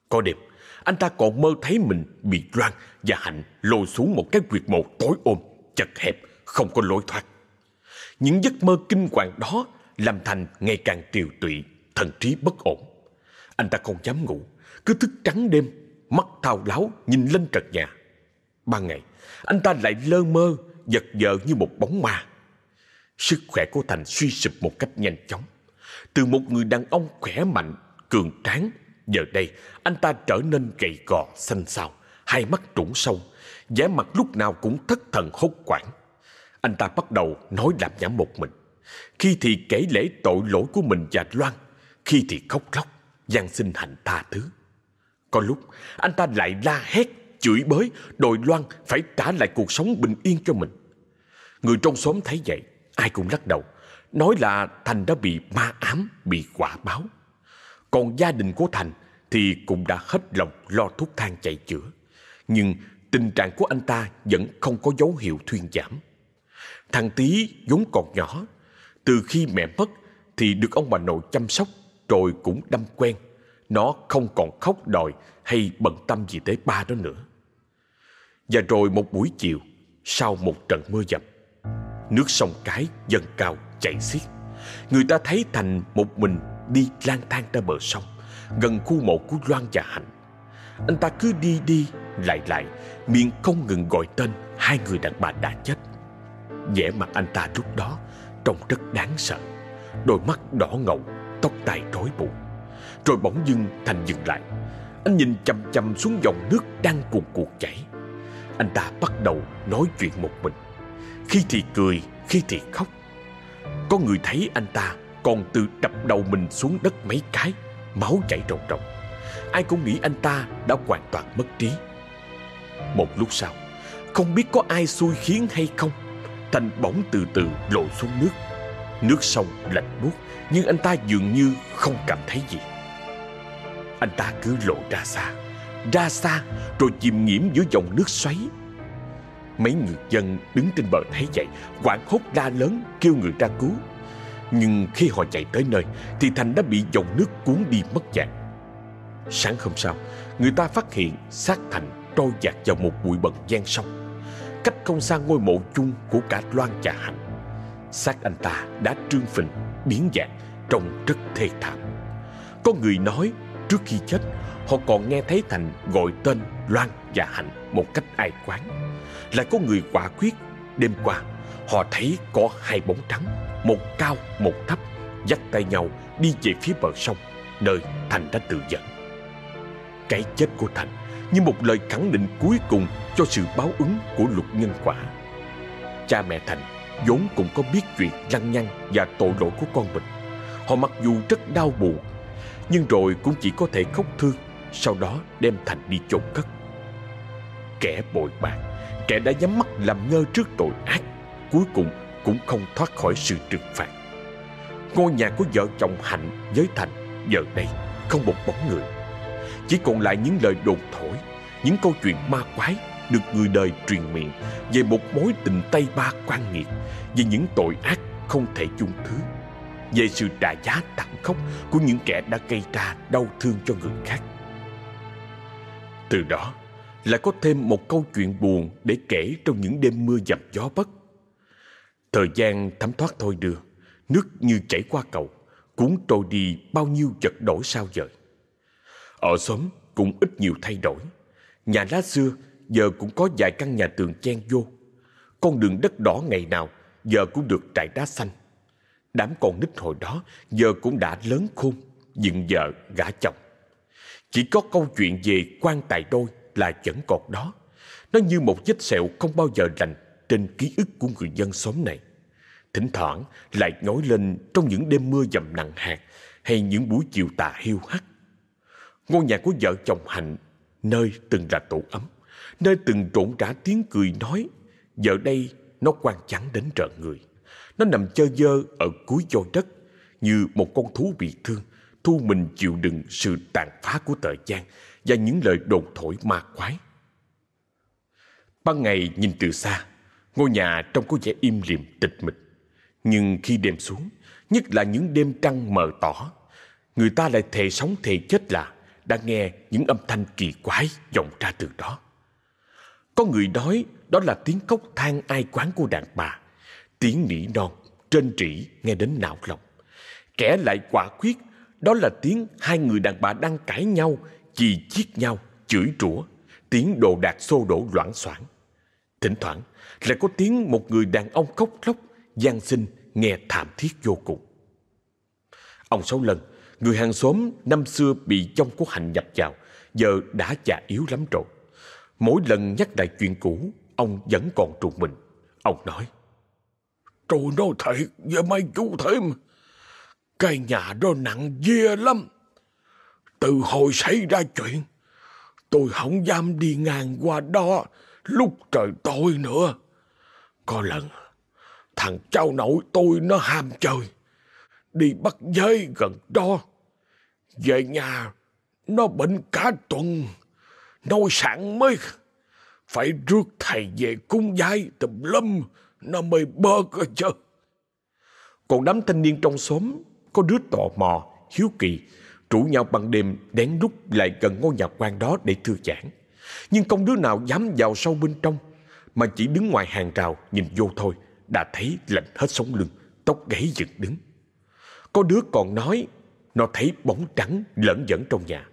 Có đêm, anh ta còn mơ thấy mình bị Loan và Hạnh lôi xuống một cái quyệt mộ tối ôm, chật hẹp, không có lối thoát. Những giấc mơ kinh hoàng đó làm Thành ngày càng tiều tụy, thần trí bất ổn. Anh ta không dám ngủ, cứ thức trắng đêm, mắt thao láo nhìn lên trần nhà. Ban ngày, anh ta lại lơ mơ, giật vờ như một bóng ma. Sức khỏe của Thành suy sụp một cách nhanh chóng. Từ một người đàn ông khỏe mạnh, cường tráng, Giờ đây, anh ta trở nên gầy gò, xanh xao, hai mắt trũng sâu, vẻ mặt lúc nào cũng thất thần hốt quảng. Anh ta bắt đầu nói làm nhảm một mình. Khi thì kể lễ tội lỗi của mình và Loan, khi thì khóc lóc, gian xin hạnh tha thứ. Có lúc, anh ta lại la hét, chửi bới, đòi Loan phải trả lại cuộc sống bình yên cho mình. Người trong xóm thấy vậy, ai cũng lắc đầu, nói là Thành đã bị ma ám, bị quả báo. Còn gia đình của Thành thì cũng đã hết lòng lo thuốc thang chạy chữa. Nhưng tình trạng của anh ta vẫn không có dấu hiệu thuyên giảm. Thằng Tý vốn còn nhỏ, từ khi mẹ mất thì được ông bà nội chăm sóc rồi cũng đâm quen. Nó không còn khóc đòi hay bận tâm gì tới ba đó nữa. Và rồi một buổi chiều, Sau một trận mưa dầm Nước sông cái dâng cao chảy xiết Người ta thấy Thành một mình đi lang thang ra bờ sông, Gần khu mộ của Loan và Hạnh. Anh ta cứ đi đi, lại lại, Miệng không ngừng gọi tên hai người đàn bà đã chết. Vẻ mặt anh ta lúc đó trông rất đáng sợ, Đôi mắt đỏ ngầu, Tóc tai rối bù. Rồi bỗng dưng Thành dừng lại. Anh nhìn chầm chầm xuống dòng nước đang cuồn cuộn chảy. Anh ta bắt đầu nói chuyện một mình. Khi thì cười, Khi thì khóc. Có người thấy anh ta còn tự đập đầu mình xuống đất mấy cái, Máu chảy ròng ròng. Ai cũng nghĩ anh ta đã hoàn toàn mất trí. Một lúc sau, Không biết có ai xui khiến hay không Thành bỗng từ từ lộ xuống nước. Nước sông lạnh buốt, Nhưng anh ta dường như không cảm thấy gì. Anh ta cứ lộ ra xa Ra xa Rồi chìm nghiễm giữa dòng nước xoáy. Mấy người dân đứng trên bờ thấy vậy Quảng hốt la lớn, kêu người ra cứu. Nhưng khi họ chạy tới nơi Thì Thành đã bị dòng nước cuốn đi mất dạng Sáng hôm sau Người ta phát hiện xác Thành trôi dạt vào một bụi bẩn gian sông Cách không xa ngôi mộ chung của cả Loan và Hạnh xác anh ta đã trương phình, biến dạng, trông rất thê thảm. Có người nói trước khi chết, họ còn nghe thấy Thành gọi tên Loan và Hạnh một cách ai quán. Lại có người quả quyết, đêm qua họ thấy có hai bóng trắng, một cao, một thấp, dắt tay nhau đi về phía bờ sông, nơi Thành đã tự dẫn. Cái chết của Thành như một lời khẳng định cuối cùng cho sự báo ứng của luật nhân quả. Cha mẹ Thành vốn cũng có biết chuyện lăng nhăng và tội lỗi của con mình. Họ mặc dù rất đau buồn, nhưng rồi cũng chỉ có thể khóc thương, sau đó đem Thành đi chôn cất. Kẻ bội bạc, kẻ đã nhắm mắt làm ngơ trước tội ác, cuối cùng cũng không thoát khỏi sự trừng phạt. Ngôi nhà của vợ chồng Hạnh với Thành giờ đây không một bóng người. Chỉ còn lại những lời đồn thổi, những câu chuyện ma quái được người đời truyền miệng về một mối tình Tây Ba quan nghiệt, về những tội ác không thể chung thứ, về sự trả giá thảm khốc của những kẻ đã gây ra đau thương cho người khác. Từ đó, lại có thêm một câu chuyện buồn để kể trong những đêm mưa dầm gió bất. Thời gian thấm thoát thôi đưa, nước như chảy qua cầu, cuốn trôi đi bao nhiêu vật đổi sao dời. Ở xóm cũng ít nhiều thay đổi. Nhà lá xưa giờ cũng có vài căn nhà tường chen vô. Con đường đất đỏ ngày nào giờ cũng được trải đá xanh. Đám con nít hồi đó giờ cũng đã lớn khôn, dựng vợ, gả chồng. Chỉ có câu chuyện về quan tài đôi là vẫn còn đó. Nó như một vết sẹo không bao giờ lành trên ký ức của người dân xóm này. Thỉnh thoảng lại ngói lên trong những đêm mưa dầm nặng hạt hay những buổi chiều tà hiu hắt. Ngôi nhà của vợ chồng Hạnh nơi từng là tổ ấm nơi từng trộn trả tiếng cười nói, giờ đây nó quan trắng đến trợ người. Nó nằm chơ dơ ở cuối dôi đất, như một con thú bị thương, thu mình chịu đựng sự tàn phá của thời gian và những lời đồn thổi ma quái. Ban ngày nhìn từ xa, ngôi nhà trông có vẻ im lìm tịch mịch. Nhưng khi đêm xuống, nhất là những đêm trăng mờ tỏ, người ta lại thề sống thề chết là đã nghe những âm thanh kỳ quái vọng ra từ đó. Có người nói đó là tiếng khóc than ai quán của đàn bà. Tiếng nỉ non, trên trĩ nghe đến não lòng. Kẻ lại quả quyết, đó là tiếng hai người đàn bà đang cãi nhau, chì chiết nhau, chửi rủa, tiếng đồ đạc xô đổ loãng xoảng. Thỉnh thoảng lại có tiếng một người đàn ông khóc lóc, gian sinh, nghe thảm thiết vô cùng. Ông Sáu Lần, người hàng xóm năm xưa bị trong của hạnh nhập vào, giờ đã già yếu lắm rồi. Mỗi lần nhắc lại chuyện cũ, ông vẫn còn trùng mình. Ông nói, Tôi nói thiệt với mấy chú thêm, cái nhà đó nặng ghê lắm. Từ hồi xảy ra chuyện, tôi không dám đi ngang qua đó lúc trời tối nữa. Có lần, thằng cháu nội tôi nó ham chơi, đi bắt giới gần đó. Về nhà, nó bệnh cả tuần nói sẵn mới phải rước thầy về cung giai tùm lâm nó mới bơ cơ chứ. Còn đám thanh niên trong xóm có đứa tò mò hiếu kỳ rủ nhau ban đêm đén lúc lại gần ngôi nhà quan đó để thư giãn. Nhưng không đứa nào dám vào sâu bên trong Mà chỉ đứng ngoài hàng rào nhìn vô thôi. Đã thấy lạnh hết sống lưng, Tóc gáy dựng đứng. Có đứa còn nói, Nó thấy bóng trắng lẫn dẫn trong nhà.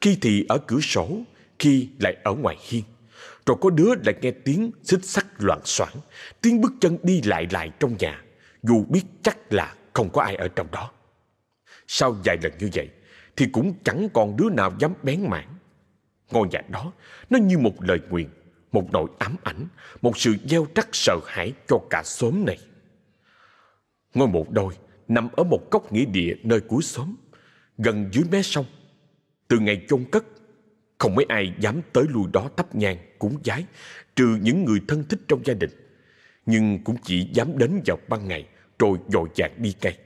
Khi thì ở cửa sổ, Khi lại ở ngoài hiên. Rồi có đứa lại nghe tiếng xích sắt loạn soảng Tiếng bước chân đi lại lại trong nhà, Dù biết chắc là không có ai ở trong đó. Sau vài lần như vậy, Thì cũng chẳng còn đứa nào dám bén mảng. Ngôi nhà đó, Nó như một lời nguyện một nỗi ám ảnh Một sự gieo rắc sợ hãi cho cả xóm này. Ngôi mộ đôi Nằm ở một góc nghĩa địa nơi cuối xóm Gần dưới mé sông. Từ ngày chôn cất Không mấy ai dám tới lui đó thắp nhang cúng giái Trừ những người thân thích trong gia đình Nhưng cũng chỉ dám đến vào ban ngày Rồi dội dàng đi cây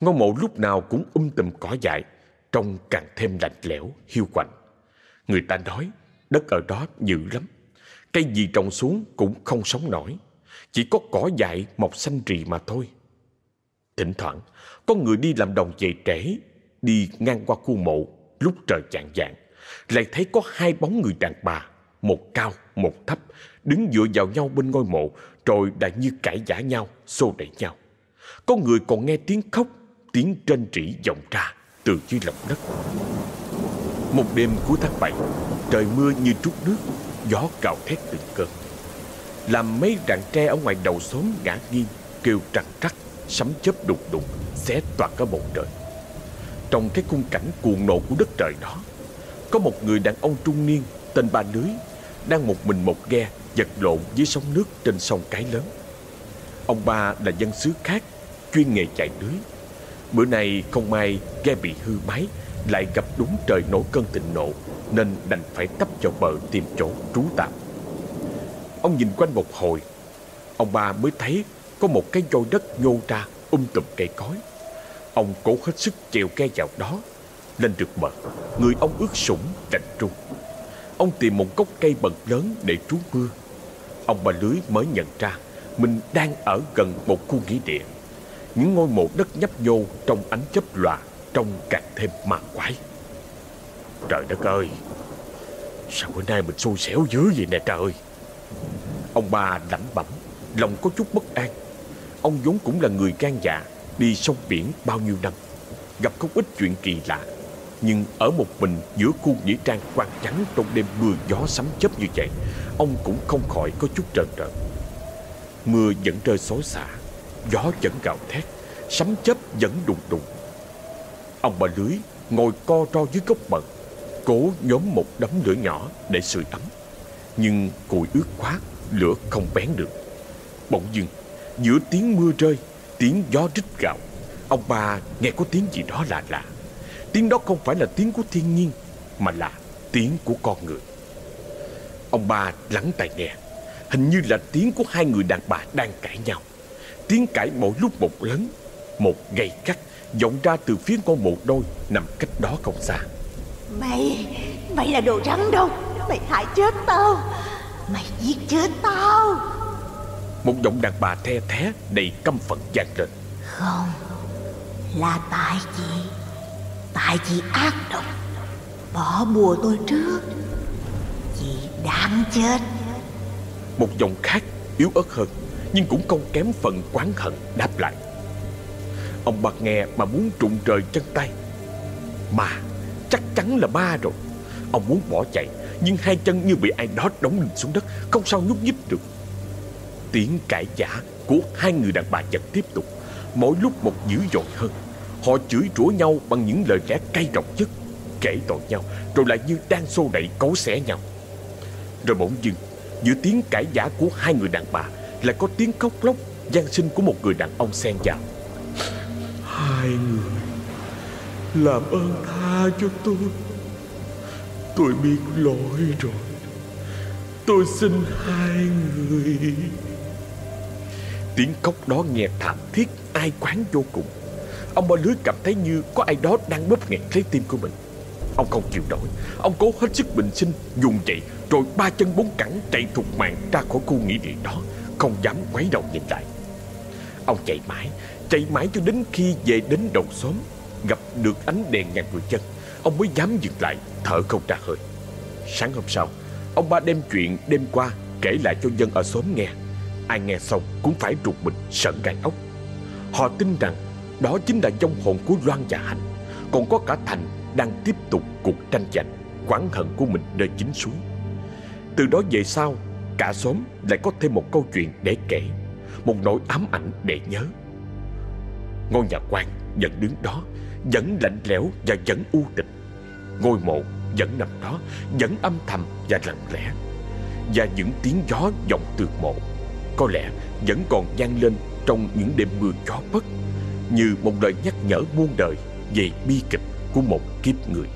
Ngôi mộ lúc nào cũng um tùm cỏ dại Trông càng thêm lạnh lẽo, hiu quạnh. Người ta nói đất ở đó dữ lắm. Cây gì trồng xuống cũng không sống nổi. Chỉ có cỏ dại mọc xanh rì mà thôi. Thỉnh thoảng, có người đi làm đồng về trễ, đi ngang qua khu mộ lúc trời chạng vạng, lại thấy có hai bóng người đàn bà, một cao, một thấp, đứng dựa vào nhau bên ngôi mộ, rồi đã như cãi giả nhau, xô đẩy nhau. Có người còn nghe tiếng khóc, tiếng trên trĩ vọng ra từ dưới lòng đất. Một đêm cuối tháng 7 Trời mưa như trút nước, Gió cào thét từng cơn. Làm mấy rặng tre ở ngoài đầu xóm ngã nghiêng, Kêu trằn trắc, Sấm chớp đục đục Xé toạc cả bầu trời. Trong cái khung cảnh cuồng nộ của đất trời đó, Có một người đàn ông trung niên Tên Ba Lưới, Đang một mình một ghe Giật lộn dưới sóng nước trên sông Cái Lớn. Ông ba là dân xứ khác, Chuyên nghề chạy lưới. Bữa nay không may ghe bị hư máy lại gặp đúng trời nổi cơn thịnh nộ nên đành phải tấp vào bờ tìm chỗ trú tạm. Ông nhìn quanh một hồi, ông ba mới thấy có một cái vôi đất nhô ra um tùm cây cối. Ông cố hết sức chèo ke vào đó, lên được bờ, người ông ướt sũng lạnh run. Ông tìm một gốc cây bật lớn để trú mưa. Ông ba lưới mới nhận ra mình đang ở gần một khu nghỉ địa. Những ngôi mộ đất nhấp nhô trong ánh chớp lòa trông càng thêm ma quái. Trời đất ơi, Sao bữa nay mình xui xẻo dữ vậy nè trời? Ông ba lẩm bẩm, Lòng có chút bất an. Ông vốn cũng là người gan dạ Đi sông biển bao nhiêu năm, Gặp không ít chuyện kỳ lạ. Nhưng ở một mình giữa khu nghĩa trang quang trắng Trong đêm mưa gió sấm chớp như vậy, Ông cũng không khỏi có chút trần trợn. Mưa vẫn rơi xối xả, Gió vẫn gào thét, Sấm chớp vẫn đùng đùng. Ông bà lưới ngồi co ro dưới gốc mận Cố nhóm một đống lửa nhỏ để sưởi ấm Nhưng cùi ướt quá Lửa không bén được. Bỗng dưng, Giữa tiếng mưa rơi, Tiếng gió rít gạo Ông bà nghe có tiếng gì đó lạ lạ. Tiếng đó không phải là tiếng của thiên nhiên, Mà là tiếng của con người. Ông bà lắng tai nghe. Hình như là tiếng của hai người đàn bà đang cãi nhau. Tiếng cãi mỗi lúc một lớn, Một gay cắt vọng ra từ phía con một đôi nằm cách đó không xa. Mày, mày là đồ rắn đâu? Mày hại chết tao. Mày giết chết tao. Một giọng đàn bà the thé đầy căm phẫn vang lên Không Là tại chị. Tại chị ác độc. Bỏ bùa tôi trước. Chị đáng chết. Một giọng khác yếu ớt hơn Nhưng cũng không kém phần quán hận đáp lại Ông bạc nghe mà muốn trụng trời chân tay. Mà, chắc chắn là ma rồi. Ông muốn bỏ chạy, Nhưng hai chân như bị ai đó đóng lên xuống đất, Không sao nhúc nhích được. Tiếng cãi giả của hai người đàn bà vẫn tiếp tục. Mỗi lúc một dữ dội hơn, Họ chửi rủa nhau bằng những lời lẽ cay độc nhất, Kể tội nhau, Rồi lại như đang xô đẩy cấu xẻ nhau. Rồi bỗng dưng, Giữa tiếng cãi giả của hai người đàn bà Lại có tiếng khóc lóc gian sinh của một người đàn ông xen vào. Hai người Làm ơn tha cho tôi. Tôi biết lỗi rồi. Tôi xin hai người. Tiếng khóc đó nghe thảm thiết, ai quán vô cùng. Ông ba lưới cảm thấy như có ai đó đang bóp nghẹt trái tim của mình. Ông không chịu nổi. Ông cố hết sức bình sinh, dùng dậy Rồi ba chân bốn cẳng chạy thục mạng ra khỏi khu nghỉ địa đó, Không dám quay đầu nhìn lại. Ông chạy mãi Chạy mãi cho đến khi về đến đầu xóm, Gặp được ánh đèn ngàn người chân Ông mới dám dừng lại, thở không ra hơi. Sáng hôm sau, Ông ba đem chuyện đêm qua kể lại cho dân ở xóm nghe. Ai nghe xong cũng phải rụt mình, sợn gai ốc. Họ tin rằng đó chính là dông hồn của Loan và Hạnh. Còn có cả Thành đang tiếp tục cuộc tranh giành Quán hận của mình nơi chính suối. Từ đó về sau, Cả xóm lại có thêm một câu chuyện để kể, Một nỗi ám ảnh để nhớ. Ngôi nhà quan vẫn đứng đó, Vẫn lạnh lẽo và vẫn u tịch. Ngôi mộ vẫn nằm đó, Vẫn âm thầm và lặng lẽ. Và những tiếng gió vọng từ mộ, Có lẽ vẫn còn vang lên Trong những đêm mưa gió bất, Như một lời nhắc nhở muôn đời Về bi kịch của một kiếp người.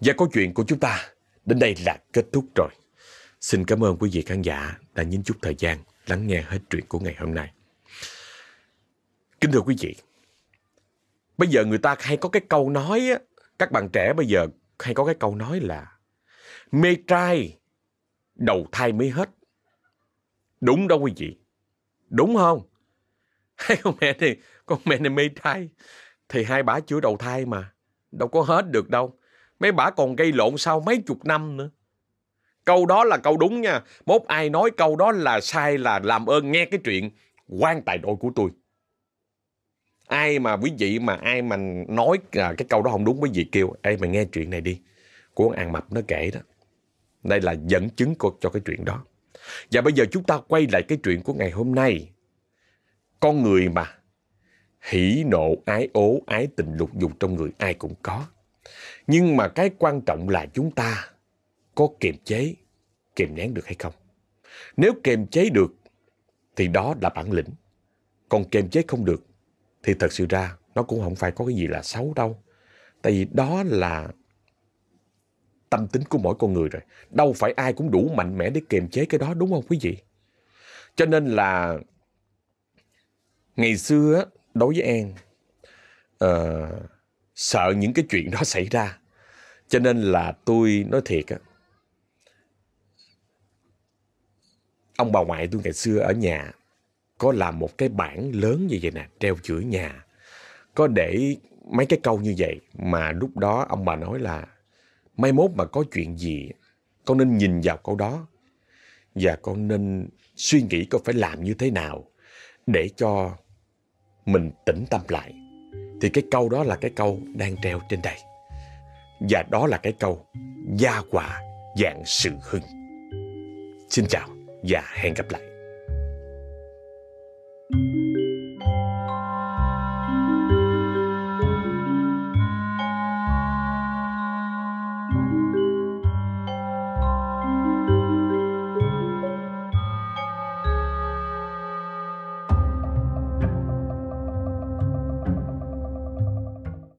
Và câu chuyện của chúng ta Đến đây là kết thúc rồi. Xin cảm ơn quý vị khán giả đã nhín chút thời gian lắng nghe hết chuyện của ngày hôm nay. Kính thưa quý vị, bây giờ người ta hay có cái câu nói, á, các bạn trẻ bây giờ hay có cái câu nói là mê trai, đầu thai mới hết. Đúng đâu quý vị? Đúng không? Hay con mẹ này, con mẹ này mê trai, thì hai bà chưa đầu thai mà, đâu có hết được đâu. Mấy bà còn gây lộn sau mấy chục năm nữa. Câu đó là câu đúng nha. Mốt ai nói câu đó là sai là làm ơn nghe cái chuyện quan tài đội của tôi. Ai mà quý vị mà ai mà nói à, cái câu đó không đúng quý vị kêu Ê mày nghe chuyện này đi. Của ăn mập nó kể đó. Đây là dẫn chứng cho cái chuyện đó. Và bây giờ chúng ta quay lại cái chuyện của ngày hôm nay. Con người mà hỉ nộ ái ố ái tình lục dục trong người ai cũng có. Nhưng mà cái quan trọng là chúng ta có kiềm chế, kiềm nén được hay không. Nếu kiềm chế được thì đó là bản lĩnh. Còn kiềm chế không được thì thật sự ra nó cũng không phải có cái gì là xấu đâu. Tại vì đó là tâm tính của mỗi con người rồi. Đâu phải ai cũng đủ mạnh mẽ để kiềm chế cái đó đúng không quý vị? Cho nên là ngày xưa đối với An uh, sợ những cái chuyện đó xảy ra. Cho nên là tôi nói thiệt ông bà ngoại tôi ngày xưa ở nhà có làm một cái bảng lớn như vậy nè, treo giữa nhà. Có để mấy cái câu như vậy mà lúc đó ông bà nói là mai mốt mà có chuyện gì con nên nhìn vào câu đó và con nên suy nghĩ con phải làm như thế nào để cho mình tĩnh tâm lại. Thì cái câu đó là cái câu đang treo trên đây. Và đó là cái câu gia quả dạng sự hưng. Xin chào và hẹn gặp lại.